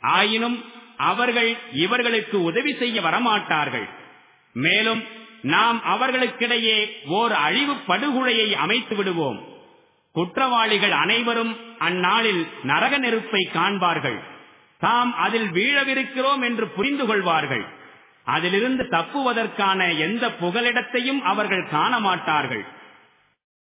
ஆயினும் அவர்கள் இவர்களுக்கு உதவி செய்ய வரமாட்டார்கள். மேலும் நாம் அவர்களுக்கிடையே ஓர் அழிவு படுகொலையை அமைத்து விடுவோம். குற்றவாளிகள் அனைவரும் அந்நாளில் நரக நெருப்பை காண்பார்கள். தாம் அதில் வீழவிருக்கிறோம் என்று புரிந்து கொள்வார்கள். அதிலிருந்து தப்புவதற்கான எந்த புகலிடத்தையும் அவர்கள் காண மாட்டார்கள்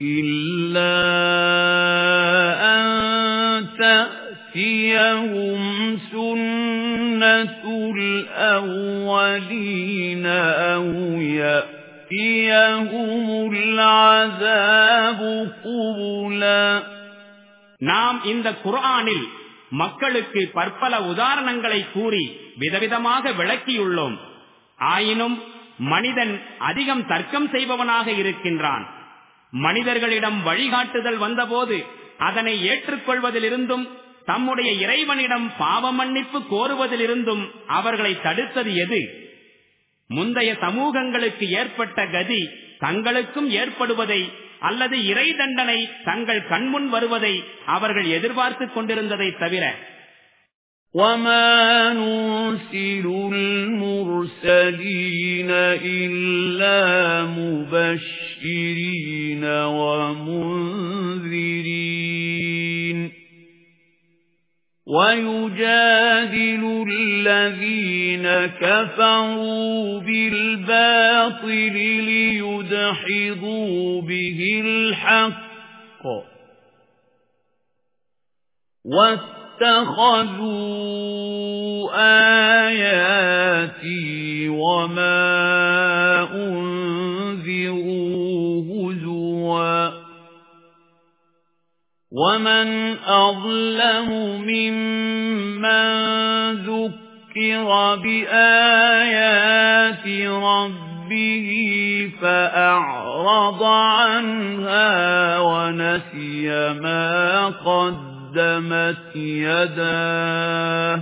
إِلَّا أَن تَأْتِيَهُمْ سُنَّةُ الْأَوَّلِينَ أَوْ يَأْتِيَهُمُ الْعَذَابُ قُبُلًا நாம் இந்த குர்ஆனில் மக்களுக்கு பற்பல உதாரணங்களை கூறி விதவிதமாக விளக்கியுள்ளோம் ஆயினும் மனிதன் அதிகம் தர்க்கம் செய்பவனாக இருக்கின்றான் மனிதர்களிடம் வழிகாட்டுதல் வந்தபோது அதனை ஏற்றுக்கொள்வதிலிருந்தும் தம்முடைய இறைவனிடம் பாவ மன்னிப்பு கோருவதிலிருந்தும் அவர்களை தடுத்தது எது முந்தைய சமூகங்களுக்கு ஏற்பட்ட கதி தங்களுக்கும் ஏற்படுவதை அல்லது இறை தண்டனை தங்கள் கண்முன் வருவதை அவர்கள் எதிர்பார்த்துக் கொண்டிருந்ததை தவிர وَمَا نُرْسِلُ الْمُرْسَلِينَ إِلَّا مُبَشِّرِينَ وَمُنذِرِينَ. وَيُجَادِلُ الَّذِينَ كَفَرُوا بِالْبَاطِلِ لِيُدْحِضُوا بِهِ الْحَقَّ. اتَّخَذُوا آيَاتِي وَمَا أُنذِرُوا وَمَنْ أَظْلَمُ مِمَّنْ ذُكِّرَ بِآيَاتِ رَبِّهِ فَأَعْرَضَ عَنْهَا وَنَسِيَ مَا قَدَّمَ قدمت يداه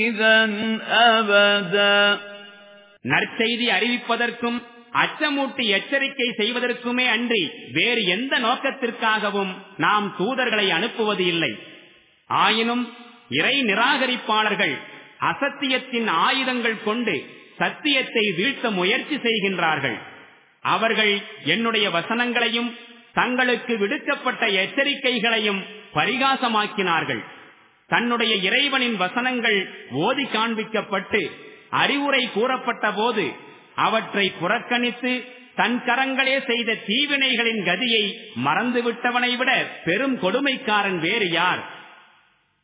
إِذًا أَبَدًا நற்செய்தி அறிவிப்பதற்கும் அச்சமூட்டி எச்சரிக்கை செய்வதற்குமே அன்றி வேறு எந்த நோக்கத்திற்காகவும் நாம் தூதர்களை அனுப்புவது இல்லை ஆயினும் இறை நிராகரிப்பாளர்கள் அசத்தியத்தின் ஆயுதங்கள் கொண்டு சத்தியத்தை வீழ்த்த முயற்சி செய்கின்றார்கள் அவர்கள் என்னுடைய வசனங்களையும் தங்களுக்கு விடுக்கப்பட்ட எச்சரிக்கைகளையும் பரிகாசமாக்கினார்கள் தன்னுடைய இறைவனின் வசனங்கள் ஓதி காண்பிக்கப்பட்டு அறிவுரை கூறப்பட்ட போது அவற்றை புறக்கணித்து தன் கரங்களே செய்த தீவினைகளின் கதியை மறந்துவிட்டவனை விட பெரும் கொடுமைக்காரன் வேறு யார்?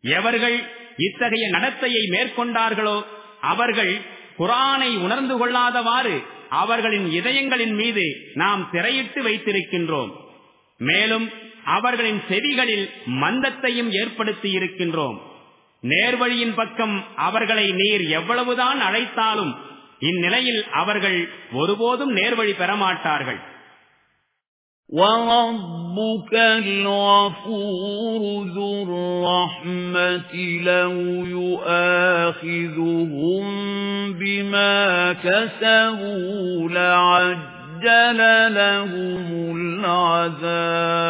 எவர்கள் இத்தகைய நடத்தையை மேற்கொண்டார்களோ அவர்கள் குரானை உணர்ந்து கொள்ளாதவாறு அவர்களின் இதயங்களின் மீது நாம் திரையிட்டு வைத்திருக்கின்றோம். மேலும் அவர்களின் செவிகளில் மந்தத்தையும் ஏற்படுத்தி இருக்கின்றோம் நேர்வழியின் பக்கம் அவர்களை நீர் எவ்வளவுதான் அழைத்தாலும் இந்நிலையில் அவர்கள் ஒருபோதும் நேர்வழி பெறமாட்டார்கள் وَرَبُّكَ الْغَفُورُ ذُو الرَّحْمَةِ لَوْ يُؤَاخِذُهُم بِمَا كَسَبُوا لَعَجَّلَ لَهُمُ الْعَذَابَ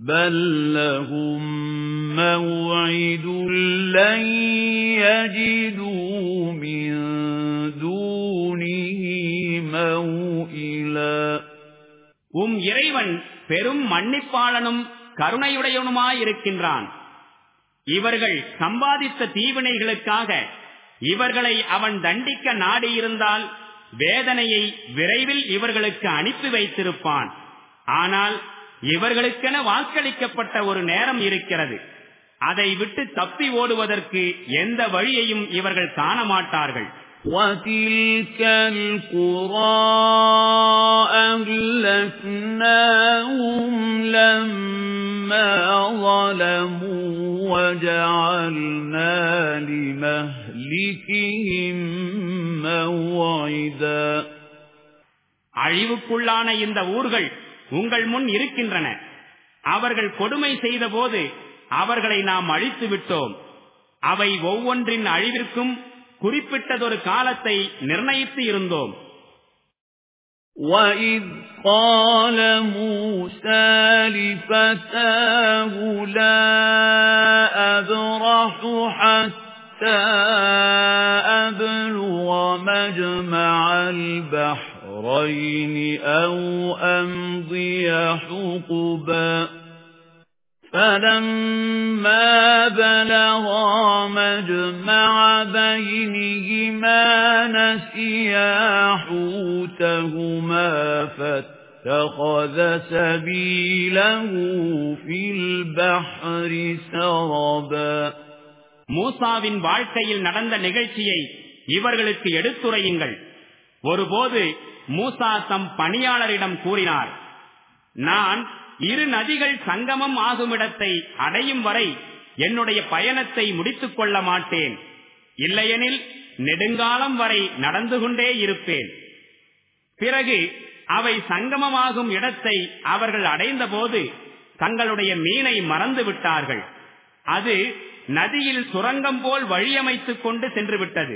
بَل لَّهُم مَّوْعِدٌ لَّن يَجِدُوا مِن دُونِهِ مَوْئِلًا உம் இறைவன் பெரும் மன்னிப்பாளனும் கருணையுடையவனுமாயிருக்கின்றான் இவர்கள் சம்பாதித்த தீவினைகளுக்காக இவர்களை அவன் தண்டிக்க நாடியிருந்தால் வேதனையை விரைவில் இவர்களுக்கு அனுப்பி வைத்திருப்பான். ஆனால் இவர்களுக்கென வாக்களிக்கப்பட்ட ஒரு நேரம் இருக்கிறது. அதை விட்டு தப்பி ஓடுவதற்கு எந்த வழியையும் இவர்கள் காண மாட்டார்கள் وَتِلْكَ الْقُرَى أَهْلَكْنَاهُمْ لَمَّا ظَلَمُوا وَجَعَلْنَا لِمَهْلِكِهِمْ مَوْعِدًا அழிவுக்குள்ளான இந்த ஊர்கள் உங்கள் முன் இருக்கின்றன அவர்கள் கொடுமை செய்தபோது அவர்களை நாம் அழித்து விட்டோம் அவை ஒவ்வொன்றின் அழிவிற்கும் குறிப்பிட்டதொரு காலத்தை நிர்ணயித்து இருந்தோம் وَإِذْ قَالَ مُوسَى لِفَتَاهُ لَا أَبْرَحُ حَتَّى أَبْلُغَ مَجْمَعَ الْبَحْرَيْنِ أَوْ أَمْضِيَ حُقُبًا فَلَمَّا بَلَغَا مَجْمَعَ بَيْنِهِمَا نَسِيَا حُوتَهُمَا فَاتَّخَذَ سَبِيلَهُ فِي الْبَحْرِ سَرَبًا மூசாவின் வாழ்க்கையில் நடந்த நிகழ்ச்சியை இவர்களுக்கு எடுத்துரையுங்கள் ஒருபோது மூசா தம் பணியாளரிடம் கூறினார் நான் இரு நதிகள் சங்கமம் ஆகும் இடத்தை அடையும் வரை என்னுடைய பயணத்தை முடித்துக் கொள்ள மாட்டேன். இல்லையெனில் நெடுங்காலம் வரை நடந்து கொண்டே இருப்பேன். பிறகு அவை சங்கமமாகும் இடத்தை அவர்கள் அடைந்தபோது தங்களுடைய மீனை மறந்து விட்டார்கள். அது நதியில் சுரங்கம் போல் வழியமைத்துக் கொண்டு சென்று விட்டது.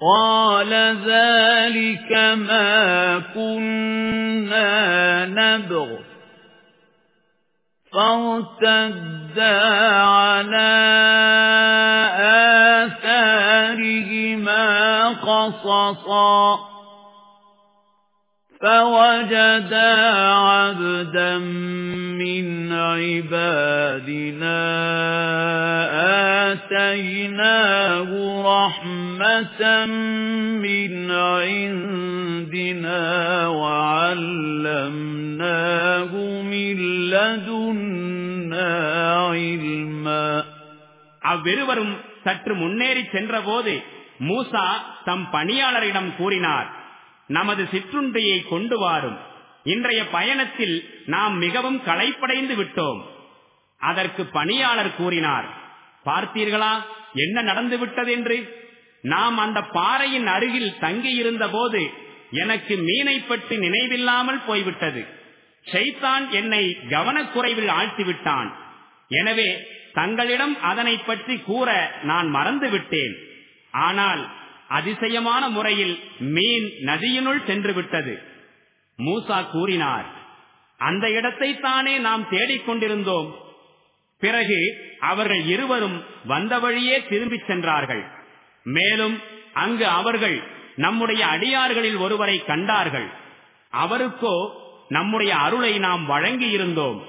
قَالَ ذَلِكَ مَا كُنَّا نَبْغِ فَارْتَدَّا عَلَى آثَارِهِمَا قَصَصًا فَوَجَدَا عَبْدًا مِنْ عِبَادِنَا آتَيْنَاهُ رَحْمَةً مِنْ عِنْدِنَا وَعَلَّمْنَاهُ مِنْ لَدُنَّا عِلْمًا அவ்விருவரும் சற்று முன்னேறி சென்றபோது மூசா தம் பணியாளரிடம் கூறினார் நமது சிற்றுண்டியை கொண்டு வாரும் இன்றைய பயணத்தில் நாம் மிகவும் களைப்படைந்து விட்டோம் அதற்கு பணியாளர் கூறினார் பார்த்தீர்களா என்ன நடந்து விட்டது என்று நாம் அந்த பாறையின் அருகில் தங்கியிருந்த போது எனக்கு மீனை பற்றி நினைவில்லாமல் போய்விட்டது. ஷைத்தான் என்னை கவனக்குறைவில் ஆழ்த்திவிட்டான். எனவே தங்களிடம் அதனை பற்றி கூற நான் மறந்து விட்டேன். ஆனால் அதிசயமான முறையில் மீன் நதியினுள் சென்று விட்டது. மூசா கூறினார் அந்த இடத்தை தானே நாம் தேடிக்கொண்டிருந்தோம் பிறகு அவர்கள் இருவரும் வந்த வழியே திரும்பிச் சென்றார்கள். மேலும் அங்கு அவர்கள் நம்முடைய அடியார்களில் ஒருவரை கண்டார்கள் அவருக்கோ நம்முடைய அருளை நாம் வழங்கியிருந்தோம்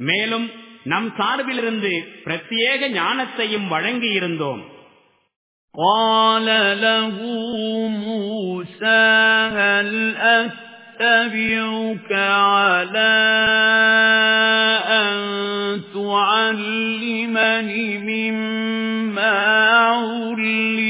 மேலும் நம் சார்பிலிருந்து பிரத்யேக ஞானத்தையும் வழங்கியிருந்தோம் قال له موسى هل أتبعك على أن تعلمني مما علمت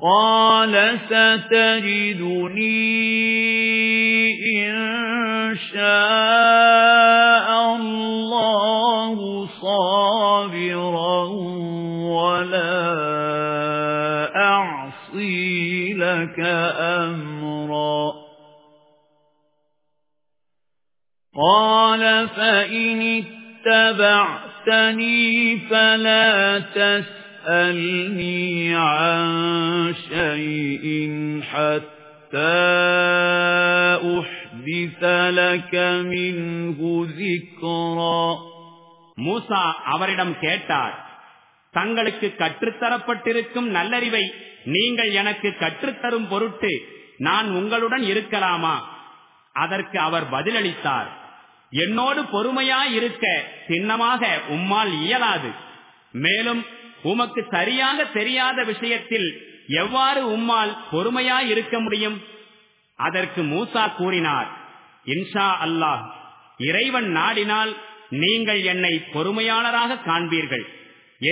قال ستجدني إن شاء الله صابرا ولا أعصي لك أمرا قال فإن اتبعتني فلا تسألني عن شيء حتى أحدث لك منه ذكرا மூசா அவரிடம் கேட்டார் தங்களுக்கு கற்றுத்தரப்பட்டிருக்கும் நல்லறிவை நீங்கள் எனக்கு கற்றுத்தரும் பொருட்டு நான் உங்களுடன் இருக்கலாமா அதற்கு அவர் பதிலளித்தார் என்னோடு பொறுமையாய் இருக்க சின்னமாக உம்மால் இயலாது மேலும் உமக்கு சரியாக தெரியாத விஷயத்தில் எவ்வாறு உம்மால் பொறுமையாய் இருக்க முடியும்? அதற்கு மூசா கூறினார் இன்ஷா அல்லாஹ் இறைவன் நாடினால் நீங்கள் என்னை பொறுமையாளராக காண்பீர்கள்.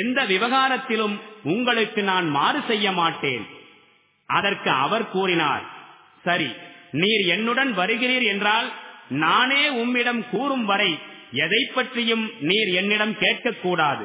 எந்த விவகாரத்திலும் உங்களுக்கு நான் மாறு செய்ய மாட்டேன். அதற்கு அவர் கூறினார் சரி நீர் என்னுடன் வருகிறீர் என்றால் நானே உம்மிடம் கூறும் வரை எதை பற்றியும் நீர் என்னிடம் கேட்கக்கூடாது.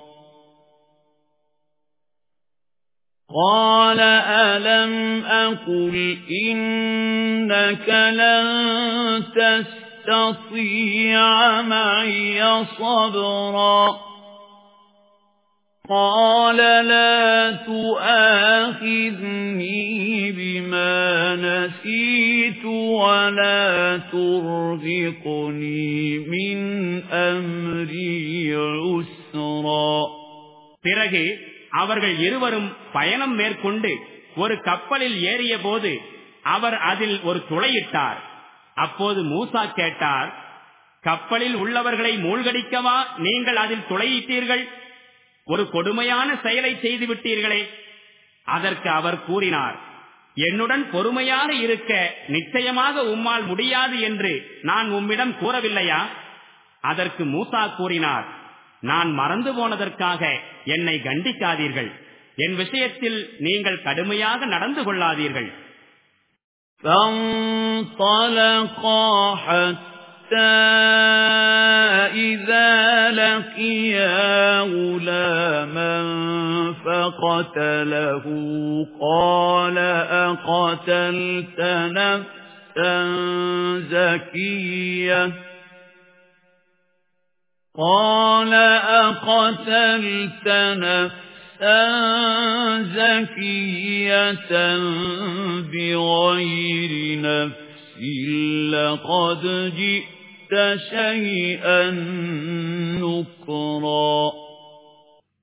قال ألم أقل إنك لن تستطيع معي صبرا قال لا تؤاخذني بما نسيت ولا ترهقني من أمري عسرا பிறகு அவர்கள் இருவரும் பயணம் மேற்கொண்டு ஒரு கப்பலில் ஏறிய போது அவர் அதில் ஒரு துளையிட்டார். அப்போது மூசா கேட்டார் கப்பலில் உள்ளவர்களை மூழ்கடிக்கவா? நீங்கள் அதில் துளையிட்டீர்கள். ஒரு கொடுமையான செயலை செய்து விட்டீர்களே அதற்கு அவர் கூறினார் என்னுடன் பொறுமையாக இருக்க நிச்சயமாக உம்மால் முடியாது என்று நான் உம்மிடம் கூறவில்லையா? அதற்கு மூசா கூறினார் நான் மறந்து போனதற்காக என்னை கண்டிக்காதீர்கள். என் விஷயத்தில் நீங்கள் கடுமையாக நடந்து கொள்ளாதீர்கள் إذا لقيا غلاما فقتله قال أقتلت نفسا زكية قال أقتلت نفسا زكية بغير نفس لقد جئت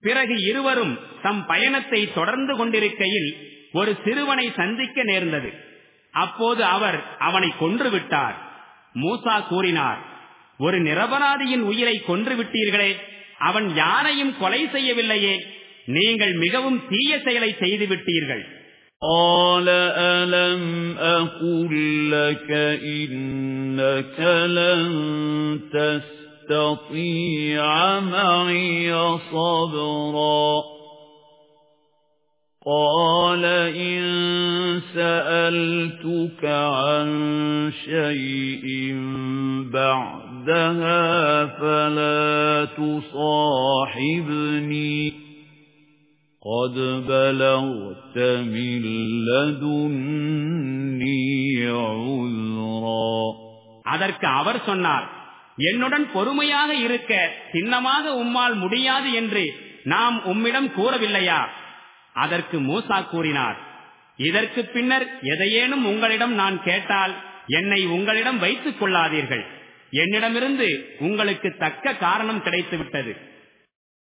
பிறகு இருவரும் தம் பயணத்தை தொடர்ந்து கொண்டிருக்கையில் ஒரு சிறுவனை சந்திக்க நேர்ந்தது அப்போது அவர் அவனை கொன்று விட்டார் மூசா கூறினார் ஒரு நிரபராதியின் உயிரை கொன்று விட்டீர்களே அவன் யாரையும் கொலை செய்யவில்லையே நீங்கள் மிகவும் தீய செயலை செய்துவிட்டீர்கள் قال ألم أقل لك إنك لن تستطيع معي صبرا قال إن سألتك عن شيء بعدها فلا تصاحبني قد بلغت من لدني عذرا அதற்கு அவர் சொன்னார் என்னுடன் பொறுமையாக இருக்க சின்னமாக உம்மால் முடியாது என்று நாம் உம்மிடம் கூறவில்லையா அதற்கு மூசா கூறினார் இதற்கு பின்னர் எதையேனும் உங்களிடம் நான் கேட்டால் என்னை உங்களிடம் வைத்துக் கொள்ளாதீர்கள் என்னிடமிருந்து உங்களுக்கு தக்க காரணம் கிடைத்துவிட்டது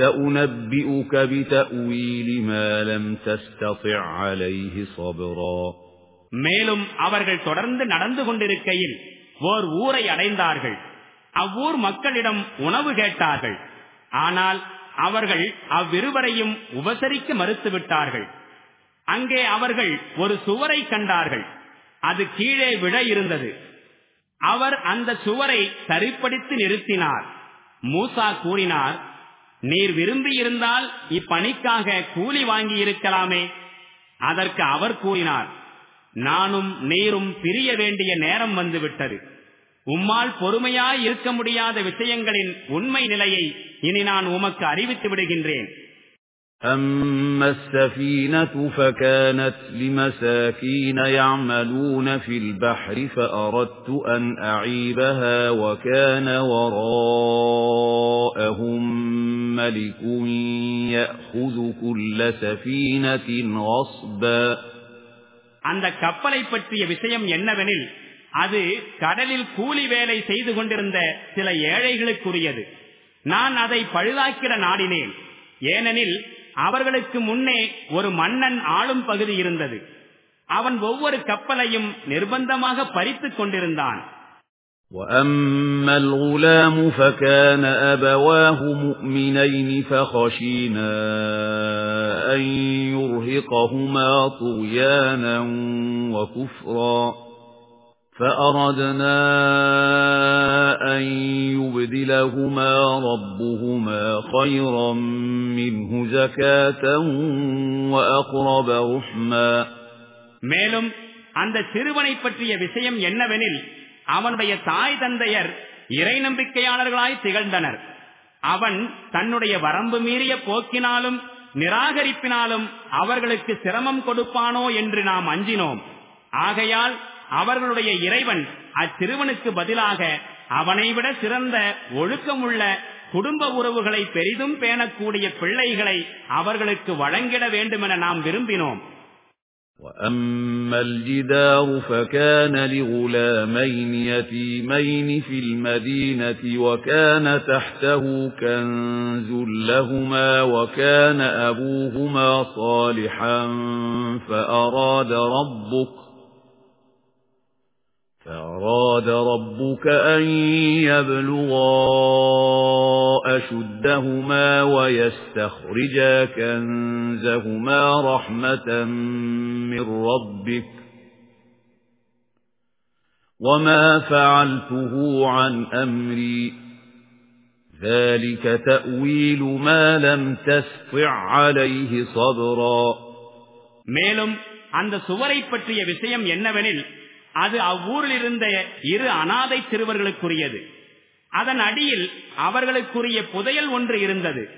سأنبئك بتأويل ما لم تستطع عليه صبرا மேலும் அவர்கள் தொடர்ந்து நடந்து கொண்டிருக்கையில் ஓர் ஊரை அடைந்தார்கள் அவ்வூர் மக்களிடம் உணவு கேட்டார்கள் ஆனால் அவர்கள் அவ்விருவரையும் உபசரிக்க மறுத்துவிட்டார்கள் அங்கே அவர்கள் ஒரு சுவரை கண்டார்கள் அது கீழே விழ இருந்தது அவர் அந்த சுவரை சரிப்படுத்தி நிறுத்தினார் மூசா கூறினார் நீர் விரும்பி இருந்தால் இப்பணிக்காக கூலி வாங்கி இருக்கலாமே. அதற்கு அவர் கூறினார் நானும் நீரும் பிரிய வேண்டிய நேரம் வந்துவிட்டது. உம்மால் பொறுமையாய் இருக்க முடியாத விஷயங்களின் உண்மை நிலையை இனி நான் உமக்கு அறிவித்து விடுகின்றேன். أما السفينة فكانت لمساكين يعملون في البحر فأردت أن أعيبها وكان وراءهم ملك يأخذ كل سفينة غصبا அந்த கப்பலை பற்றிய விஷயம் என்னவெனில் அது கடலில் கூலி வேலை செய்து கொண்டிருந்த சில ஏழைகளுக்குரியது நான் அதை பழுதாக்கிட நாடினேன் ஏனெனில் அவர்களுக்கு முன்னே ஒரு மன்னன் ஆளும் பகுதி இருந்தது அவன் ஒவ்வொரு கப்பலையும் நிர்பந்தமாக பறித்துக் கொண்டிருந்தான் وَأَمَّا الْغُلَامُ فَكَانَ أَبَوَاهُ مُؤْمِنَيْنِ فَخَشِينَا أَن يُرْهِقَهُمَا طُغْيَانًا وَكُفْرًا فَأَرَدْنَا أَن يُبْدِلَهُمَا رَبُّهُمَا خَيْرًا مِنْهُ زَكَاةً وَأَقْرَبَ رُحْمًا மேலும் அந்த சிறுவனை பற்றிய விஷயம் என்னவெனில் அவனுடைய தாய் தந்தையர் இறை நம்பிக்கையாளர்களாய் திகழ்ந்தனர் அவன் தன்னுடைய வரம்பு மீறிய போக்கினாலும் நிராகரிப்பினாலும் அவர்களுக்கு சிரமம் கொடுப்பானோ என்று நாம் அஞ்சினோம் ஆகையால் அவர்களுடைய இறைவன் அச்சிறுவனுக்கு பதிலாக அவனை விட சிறந்த ஒழுக்கமுள்ள குடும்ப உறவுகளை பெரிதும் பேணக்கூடிய பிள்ளைகளை அவர்களுக்கு வழங்கிட வேண்டுமென நாம் விரும்பினோம் وَأَمَّا الْجِدَارُ فَكَانَ لِغُلَامَيْنِ يَتِيمَيْنِ فِي الْمَدِينَةِ وَكَانَ تَحْتَهُ كَنزٌ لَّهُمَا وَكَانَ أَبُوهُمَا صَالِحًا فَأَرَادَ رَبُّكَ فأراد ربك أن يبلغا أشدهما ويستخرجا كنزهما رحمة من ربك وما فعلته عن أمري ذلك تأويل ما لم تستع عليه صبرا மேலும் அந்த சுவரை பற்றிய விஷயம் என்னவெனில் அது அவ்வூரில் இருந்த இரு அனாதை சிறுவர்களுக்குரியது அதன் அடியில் அவர்களுக்குரிய புதையல் ஒன்று இருந்தது.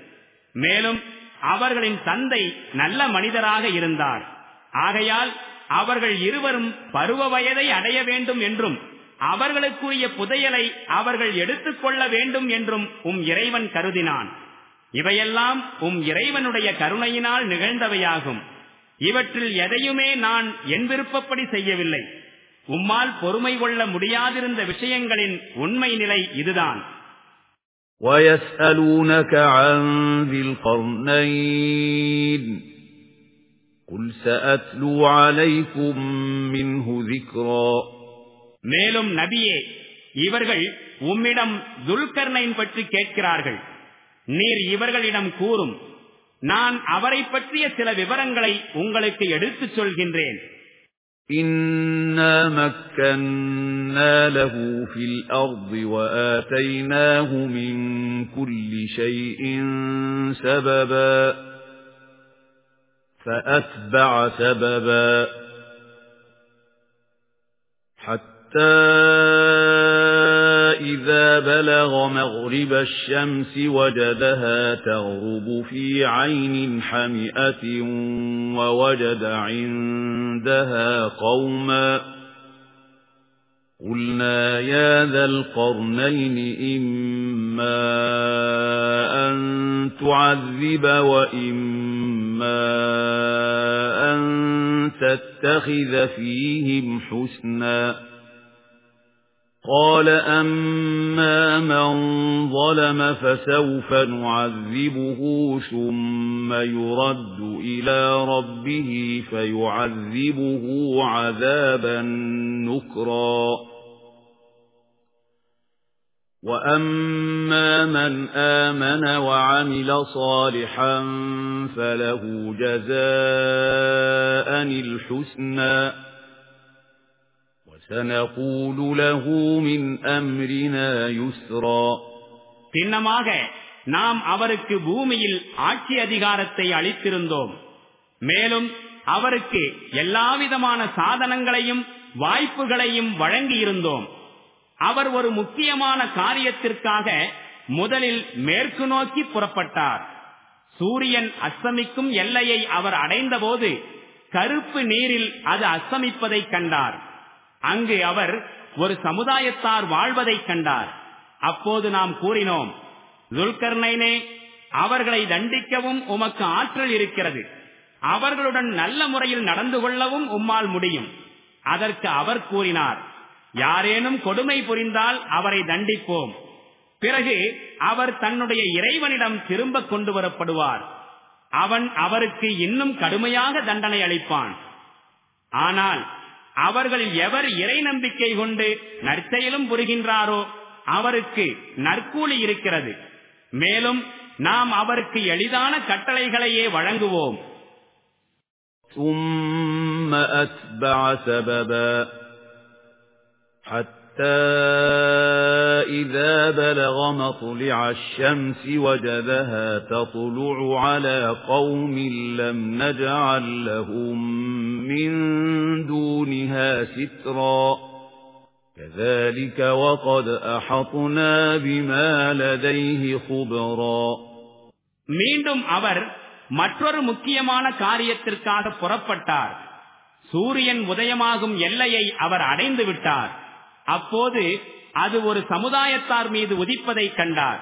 மேலும் அவர்களின் தந்தை நல்ல மனிதராக இருந்தார். ஆகையால் அவர்கள் இருவரும் பருவ வயதை அடைய வேண்டும் என்றும் அவர்களுக்குரிய புதையலை அவர்கள் எடுத்துக் கொள்ள வேண்டும் என்றும் உம் இறைவன் கருதினான். இவையெல்லாம் உம் இறைவனுடைய கருணையினால் நிகழ்ந்தவையாகும். இவற்றில் எதையுமே நான் என் விருப்பப்படி செய்யவில்லை. உம்மால் பொறுமை கொள்ள முடியாதிருந்த விஷயங்களின் உண்மை நிலை இதுதான் وَيَسْأَلُونَكَ عَنْ ذِي الْقَرْنَيْنِ قُلْ سَأَتْلُو عَلَيْكُمْ مِنْهُ ذِكْرًا மேலும் நபியே இவர்கள் உம்மிடம் துல்கர்ணைன் பற்றி கேட்கிறார்கள் நீர் இவர்களிடம் கூறும் நான் அவரை பற்றிய சில விவரங்களை உங்களுக்கு எடுத்துச் சொல்கின்றேன் إِنَّا مَكَّنَّا لَهُ فِي الْأَرْضِ وَآتَيْنَاهُ مِنْ كُلِّ شَيْءٍ سَبَبًا فَأَتْبَعَ سَبَبًا حَتَّى إِذَا بَلَغَ مَغْرِبَ الشَّمْسِ وَجَدَهَا تَغْرُبُ فِي عَيْنٍ حَمِئَةٍ وَوَجَدَ عِندَهَا قَوْمًا قُلْنَا يَا ذَا الْقَرْنَيْنِ إِمَّا أَن تُعَذِّبَ وَإِمَّا أَن تَتَّخِذَ فِيهِمْ حُسْنًا قال أما من ظلم فسوف نعذبه ثم يرد إلى ربه فيعذبه عذابا نكرا. وَأَمَّا مَنْ آمَنَ وَعَمِلَ صَالِحًا فَلَهُ جَزَاءً الْحُسْنَى. سَنَقُولُ لَهُ مِنْ أَمْرِنَا يُسْرًا பின்னமாக நாம் அவருக்கு பூமியில் ஆட்சி அதிகாரத்தை அளித்திருந்தோம் மேலும் அவருக்கு எல்லாவிதமான சாதனங்களையும் வாய்ப்புகளையும் வழங்கியிருந்தோம் அவர் ஒரு முக்கியமான காரியத்திற்காக முதலில் மேற்கு நோக்கி புறப்பட்டார் சூரியன் அஸ்தமிக்கும் எல்லையை அவர் அடைந்தபோது கருப்பு நீரில் அது அஸ்தமிப்பதை கண்டார் அங்கு அவர் ஒரு சமுதாயத்தார் வாழ்வதைக் கண்டார். அப்போது நாம் கூறினோம் துல்கர்ணைனே அவர்களை தண்டிக்கவும் உமக்கு ஆற்றல் இருக்கிறது. அவர்களுடன் நல்ல முறையில் நடந்து கொள்ளவும் உம்மால் முடியும். அதற்கு அவர் கூறினார் யாரேனும் கொடுமை புரிந்தால் அவரை தண்டிப்போம். பிறகு அவர் தன்னுடைய இறைவனிடம் திரும்ப கொண்டு வரப்படுவார் அவன் அவருக்கு இன்னும் கடுமையாக தண்டனை அளிப்பான். ஆனால் அவர்களில் எவர் இறை நம்பிக்கை கொண்டு நற்செயலும் புரிகின்றாரோ அவருக்கு நற்கூலி இருக்கிறது மேலும் நாம் அவருக்கு எளிதான கட்டளைகளையே வழங்குவோம் ثم أتبع سببا حتى إذا بلغ مطلع الشمس وجدها تطلع على قوم لم نجعل لهم مِنْ دُونِهَا سِتْرًا كَذَلِكَ وَقَدْ أَحَطْنَا بِمَا لَدَيْهِ خُبْرًا மீண்டும் அவர் மற்றொரு முக்கியமான காரியத்திற்காக புறப்பட்டார் சூரியன் உதயமாகும் எல்லையை அவர் அடைந்து விட்டார் அப்போது அது ஒரு சமுதாயத்தார் மீது உதிப்பதை கண்டார்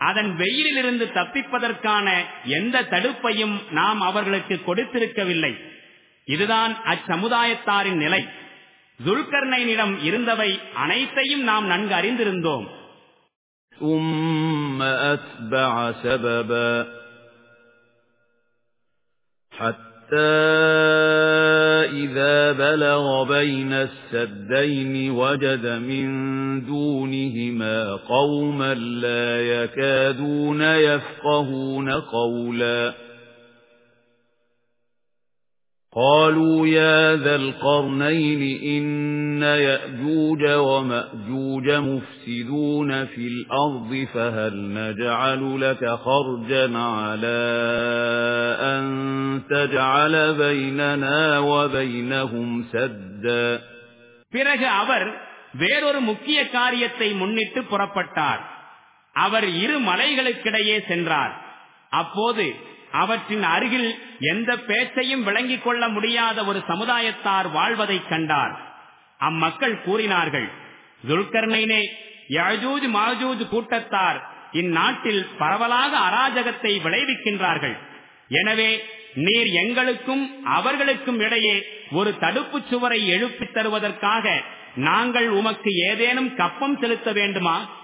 அதன் வெயிலிலிருந்து தப்பிப்பதற்கான எந்த தடுப்பையும் நாம் அவர்களுக்கு கொடுத்திருக்கவில்லை இதுதான் அச்சமுதாயத்தாரின் நிலை துல்கர்ணைனிடம் இருந்தவை அனைத்தையும் நாம் நன்கு அறிந்திருந்தோம் ثم أتبع سببا حتى إذا بلغ بين السدين وجد من دونهما قوما لا يكادون يفقهون قولا قالوا يا ذا القرنين إن يأجوج ومأجوج مفسدون في الأرض فهل نجعل لك خرجا على أن تجعل بيننا وبينهم سدا பிறகு அவர் வேறொரு முக்கிய காரியத்தை முன்னிட்டு புறப்பட்டார் அவர் இரு மலைகளுக்கிடையே சென்றார் அப்போது அவற்றின் அருகில் எந்த பேச்சையும் விளங்கிக் கொள்ள முடியாத ஒரு சமுதாயத்தார் வாழ்வதைக் கண்டார் அம்மக்கள் கூறினார்கள் துல்கர்ணைனே யாஜூஜ் மாஜூஜ் கூட்டத்தார் இந்நாட்டில் பரவலாக அராஜகத்தை விளைவிக்கின்றார்கள். எனவே நீர் எங்களுக்கும் அவர்களுக்கும் இடையே ஒரு தடுப்பு சுவரை எழுப்பித் தருவதற்காக நாங்கள் உமக்கு ஏதேனும் கப்பம் செலுத்த வேண்டுமா?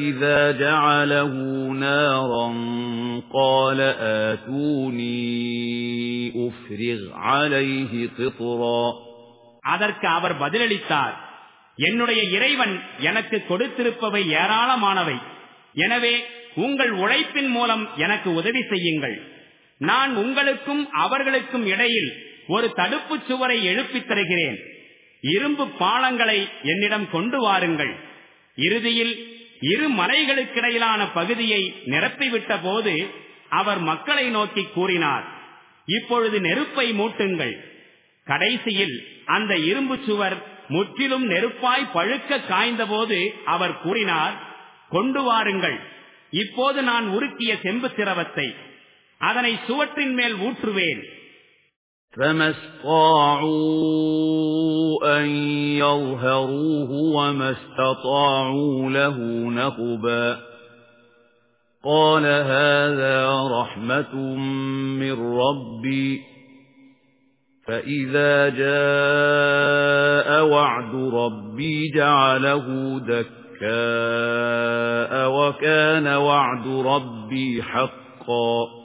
إذا جعله نارا قال آتوني أفرغ عليه قطرا அதற்கு அவர் பதிலளித்தார் என்னுடைய இறைவன் எனக்கு கொடுத்திருப்பவை ஏராளமானவை எனவே உங்கள் உழைப்பின் மூலம் எனக்கு உதவி செய்யுங்கள் நான் உங்களுக்கும் அவர்களுக்கும் இடையில் ஒரு தடுப்பு சுவரை எழுப்பித் தருகிறேன் இரும்பு பாலங்களை என்னிடம் கொண்டு வாருங்கள். இறுதியில் இரு மலைகளுக்கிடையிலான பகுதியை நிரப்பிவிட்ட போது அவர் மக்களை நோக்கி கூறினார் இப்பொழுது நெருப்பை மூட்டுங்கள். கடைசியில் அந்த இரும்பு சுவர் முற்றிலும் நெருப்பாய் பழுக்க காய்ந்தபோது அவர் கூறினார் கொண்டு வாருங்கள். இப்போது நான் உருக்கிய செம்பு திரவத்தை அதனை சுவற்றின் மேல் ஊற்றுவேன். فما استطاعوا أن يظهروه وما استطاعوا له نقبا قال هذا رحمة من ربي فإذا جاء وعد ربي جعله دكاء وكان وعد ربي حقا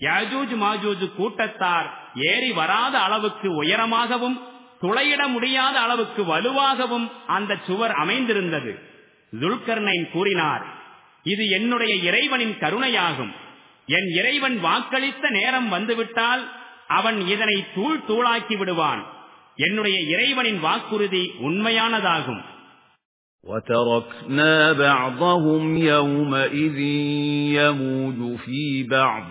யாஜூஜ் மாஜூஜ் கூட்டத்தார் ஏறி வராத அளவுக்கு உயரமாகவும் துளையிட முடியாத அளவுக்கு வலுவாகவும் அந்த சுவர் அமைந்திருந்தது துல்கர்னைன் கூறினார் இது என்னுடைய இறைவனின் கருணையாகும் என் இறைவன் வாக்களித்த நேரம் வந்துவிட்டால் அவன் இதனை தூள் தூளாக்கி விடுவான் என்னுடைய இறைவனின் வாக்குறுதி உண்மையானதாகும் وتركنا بعضهم يومئذ يموج في بعض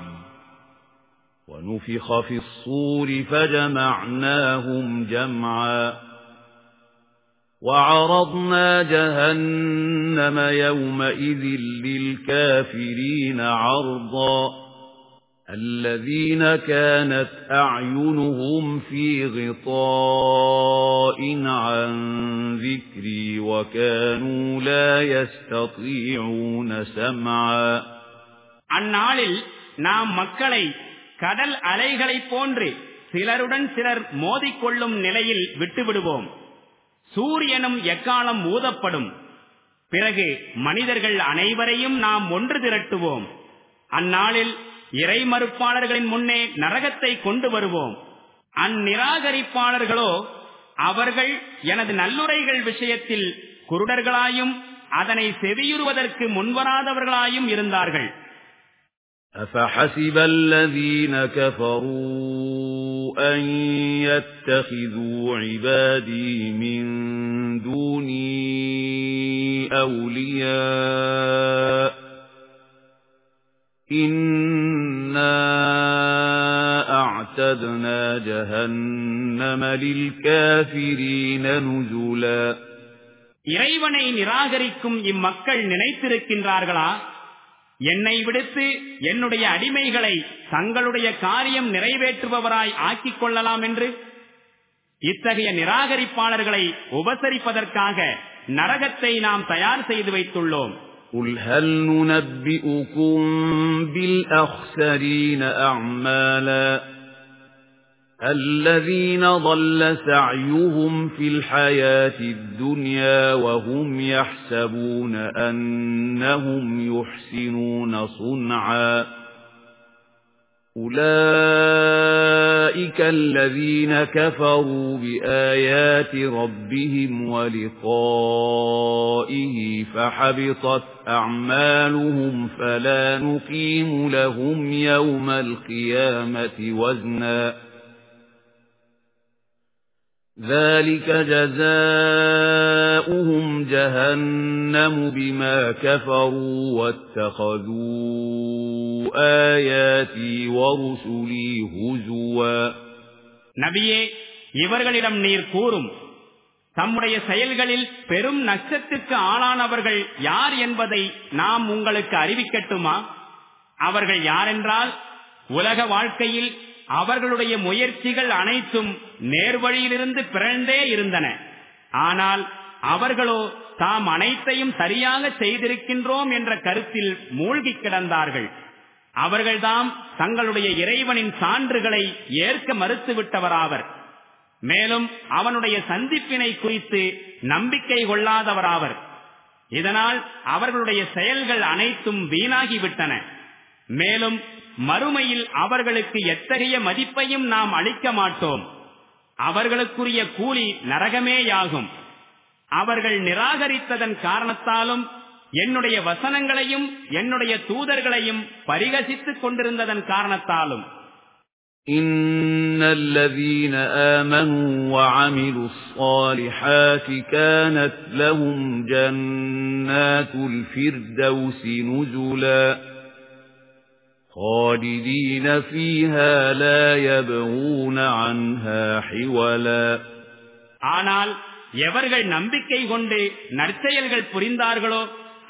ونفخ في الصور فجمعناهم جمعا وعرضنا جهنم يومئذ للكافرين عرضا الذين كانت أعينهم في غطاء عن ذكري وكانوا لا يستطيعون سمعا அந்நாளில் நாம் மக்களை கடல் அலைகளைப் போன்று சிலருடன் சிலர் மோதிக்கொள்ளும் நிலையில் விட்டுவிடுவோம். சூரியனும் எக்காலம் ஊதப்படும். பிறகு மனிதர்கள் அனைவரையும் நாம் ஒன்று திரட்டுவோம். அந்நாளில் இறை மறுப்பாளர்களின் முன்னே நரகத்தை கொண்டு வருவோம். அந்நிராகரிப்பாளர்களோ அவர்கள் எனது நல்லுரைகள் விஷயத்தில் குருடர்களாயும் அதனை செவியுறுவதற்கு முன்வராதவர்களாயும் இருந்தார்கள். أفحسب الذين كفروا أن يتخذوا عبادي من دوني أولياء إنا أعتدنا جهنم للكافرين نزلا இறைவனை நிராகரிக்கும் இம்மக்கள் நினைத்திருக்கின்றார்களா என்னை விடுத்து என்னுடைய அடிமைகளை தங்களுடைய காரியம் நிறைவேற்றுபவராய் ஆக்கிக் கொள்ளலாம் என்று இத்தகைய நிராகரிப்பாளர்களை உபசரிப்பதற்காக நரகத்தை நாம் தயார் செய்து வைத்துள்ளோம் قل هل ننبئكم بالأخسرين أعمالا الذين ضل سعيهم في الحياة الدنيا وهم يحسبون أنهم يحسنون صنعا. أُولَئِكَ الَّذِينَ كَفَرُوا بِآيَاتِ رَبِّهِمْ وَلِقَائِهِ فَحَبِطَتْ أَعْمَالُهُمْ فَلَا نُقِيمُ لَهُمْ يَوْمَ الْقِيَامَةِ وَزْنًا. ذَلِكَ جَزَاؤُهُمْ جَهَنَّمُ بِمَا كَفَرُوا وَاتَّخَذُوا آيَاتِي وَرُسُلِي هُزُوًا நபியே இவர்களிடம் நீர் கூறும் தம்முடைய செயல்களில் பெரும் நஷ்டத்திற்கு ஆளானவர்கள் யார் என்பதை நாம் உங்களுக்கு அறிவிக்கட்டுமா அவர்கள் யாரென்றால் உலக வாழ்க்கையில் அவர்களுடைய முயற்சிகள் அனைத்தும் நேர்வழியிலிருந்து பிறந்தே இருந்தன. ஆனால் அவர்களோ தாம் அனைத்தையும் சரியாக செய்திருக்கின்றோம் என்ற கருத்தில் மூழ்கி கிடந்தார்கள். அவர்கள்தாம் தங்களுடைய இறைவனின் சான்றுகளை ஏற்க மறுத்துவிட்டவராவர். மேலும் அவனுடைய சந்திப்பினை குறித்து நம்பிக்கை கொள்ளாதவராவர். இதனால் அவர்களுடைய செயல்கள் அனைத்தும் வீணாகிவிட்டன. மேலும் மறுமையில் அவர்களுக்கு எத்தகைய மதிப்பையும் நாம் அளிக்க மாட்டோம் அவர்களுக்குரிய கூலி நரகமேயாகும் அவர்கள் நிராகரித்ததன் காரணத்தாலும் என்னுடைய வசனங்களையும் என்னுடைய தூதர்களையும் பரிகசித்துக் கொண்டிருந்ததன் காரணத்தாலும் إِنَّ الَّذِينَ آمَنُوا وَعَمِلُوا الصَّالِحَاتِ كَانَتْ لَهُمْ جَنَّاتُ الْفِرْدَوْسِ نُزُلًا خالدين فيها لا يبغون عنها حولا ஆனால் எவர்கள் நம்பிக்கை கொண்டு நற்செயல்கள் புரிந்தார்களோ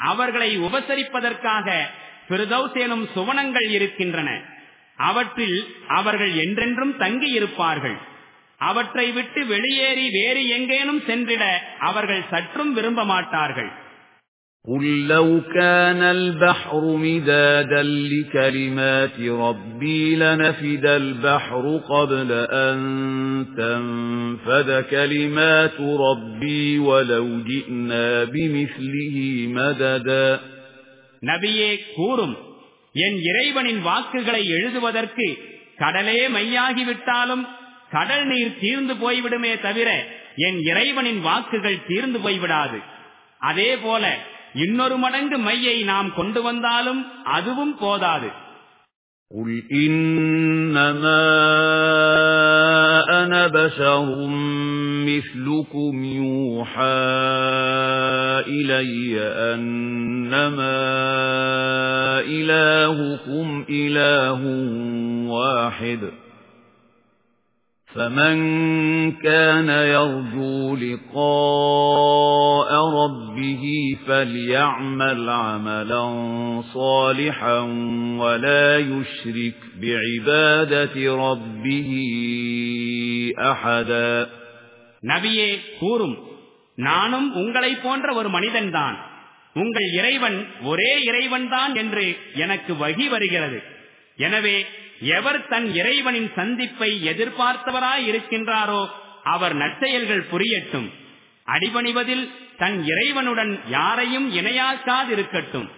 அவர்களை உபசரிப்பதற்காக பிரதௌசேனும் சுவனங்கள் இருக்கின்றன அவற்றில் அவர்கள் என்றென்றும் தங்கி இருப்பார்கள் அவற்றை விட்டு வெளியேறி வேறு எங்கேனும் சென்றிட அவர்கள் சற்றும் விரும்ப மாட்டார்கள் قُل لَّوْ كَانَ الْبَحْرُ مِدَادًا لِّكَلِمَاتِ رَبِّي لَنَفِدَ الْبَحْرُ قَبْلَ أَن تَنفَدَ كَلِمَاتُ رَبِّي وَلَوْ جِئْنَا بِمِثْلِهِ مَدَدًا நபியே கூறும் என் இறைவனின் வாக்குகளை எழுதுவதற்கு கடலே மையாகிவிட்டாலும் கடல் நீர் தீர்ந்து போய்விடுமே தவிர என் இறைவனின் வாக்குகள் தீர்ந்து போய்விடாது அதே போல இன்னொரு மடங்கு மையை நாம் கொண்டு வந்தாலும் அதுவும் போதாது قُلْ إِنَّمَا أَنَا بَشَرٌ مِثْلُكُمْ يُوحَى إِلَيَّ أَنَّمَا إِلَٰهُكُمْ إِلَٰهٌ وَاحِدٌ فَمَن كَانَ يَرْجُو لِقَاءَ رَبِّهِ فَلْيَعْمَلْ عَمَلًا صَالِحًا وَلَا يُشْرِكْ بِعِبَادَةِ رَبِّهِ أَحَدًا நபியே கூறும் நானும் உங்களைப் போன்ற ஒரு மனிதன்தான் உங்கள் இறைவன் ஒரே இறைவன்தான் என்று எனக்கு வகி வருகிறது எனவே எவர் தன் இறைவனின் சந்திப்பை எதிர்பார்த்தவராய் இருக்கின்றாரோ அவர் நற்செயல்கள் புரியட்டும். அடிபணிவதில் தன் இறைவனுடன் யாரையும் இணையாக்காதிருக்கட்டும்.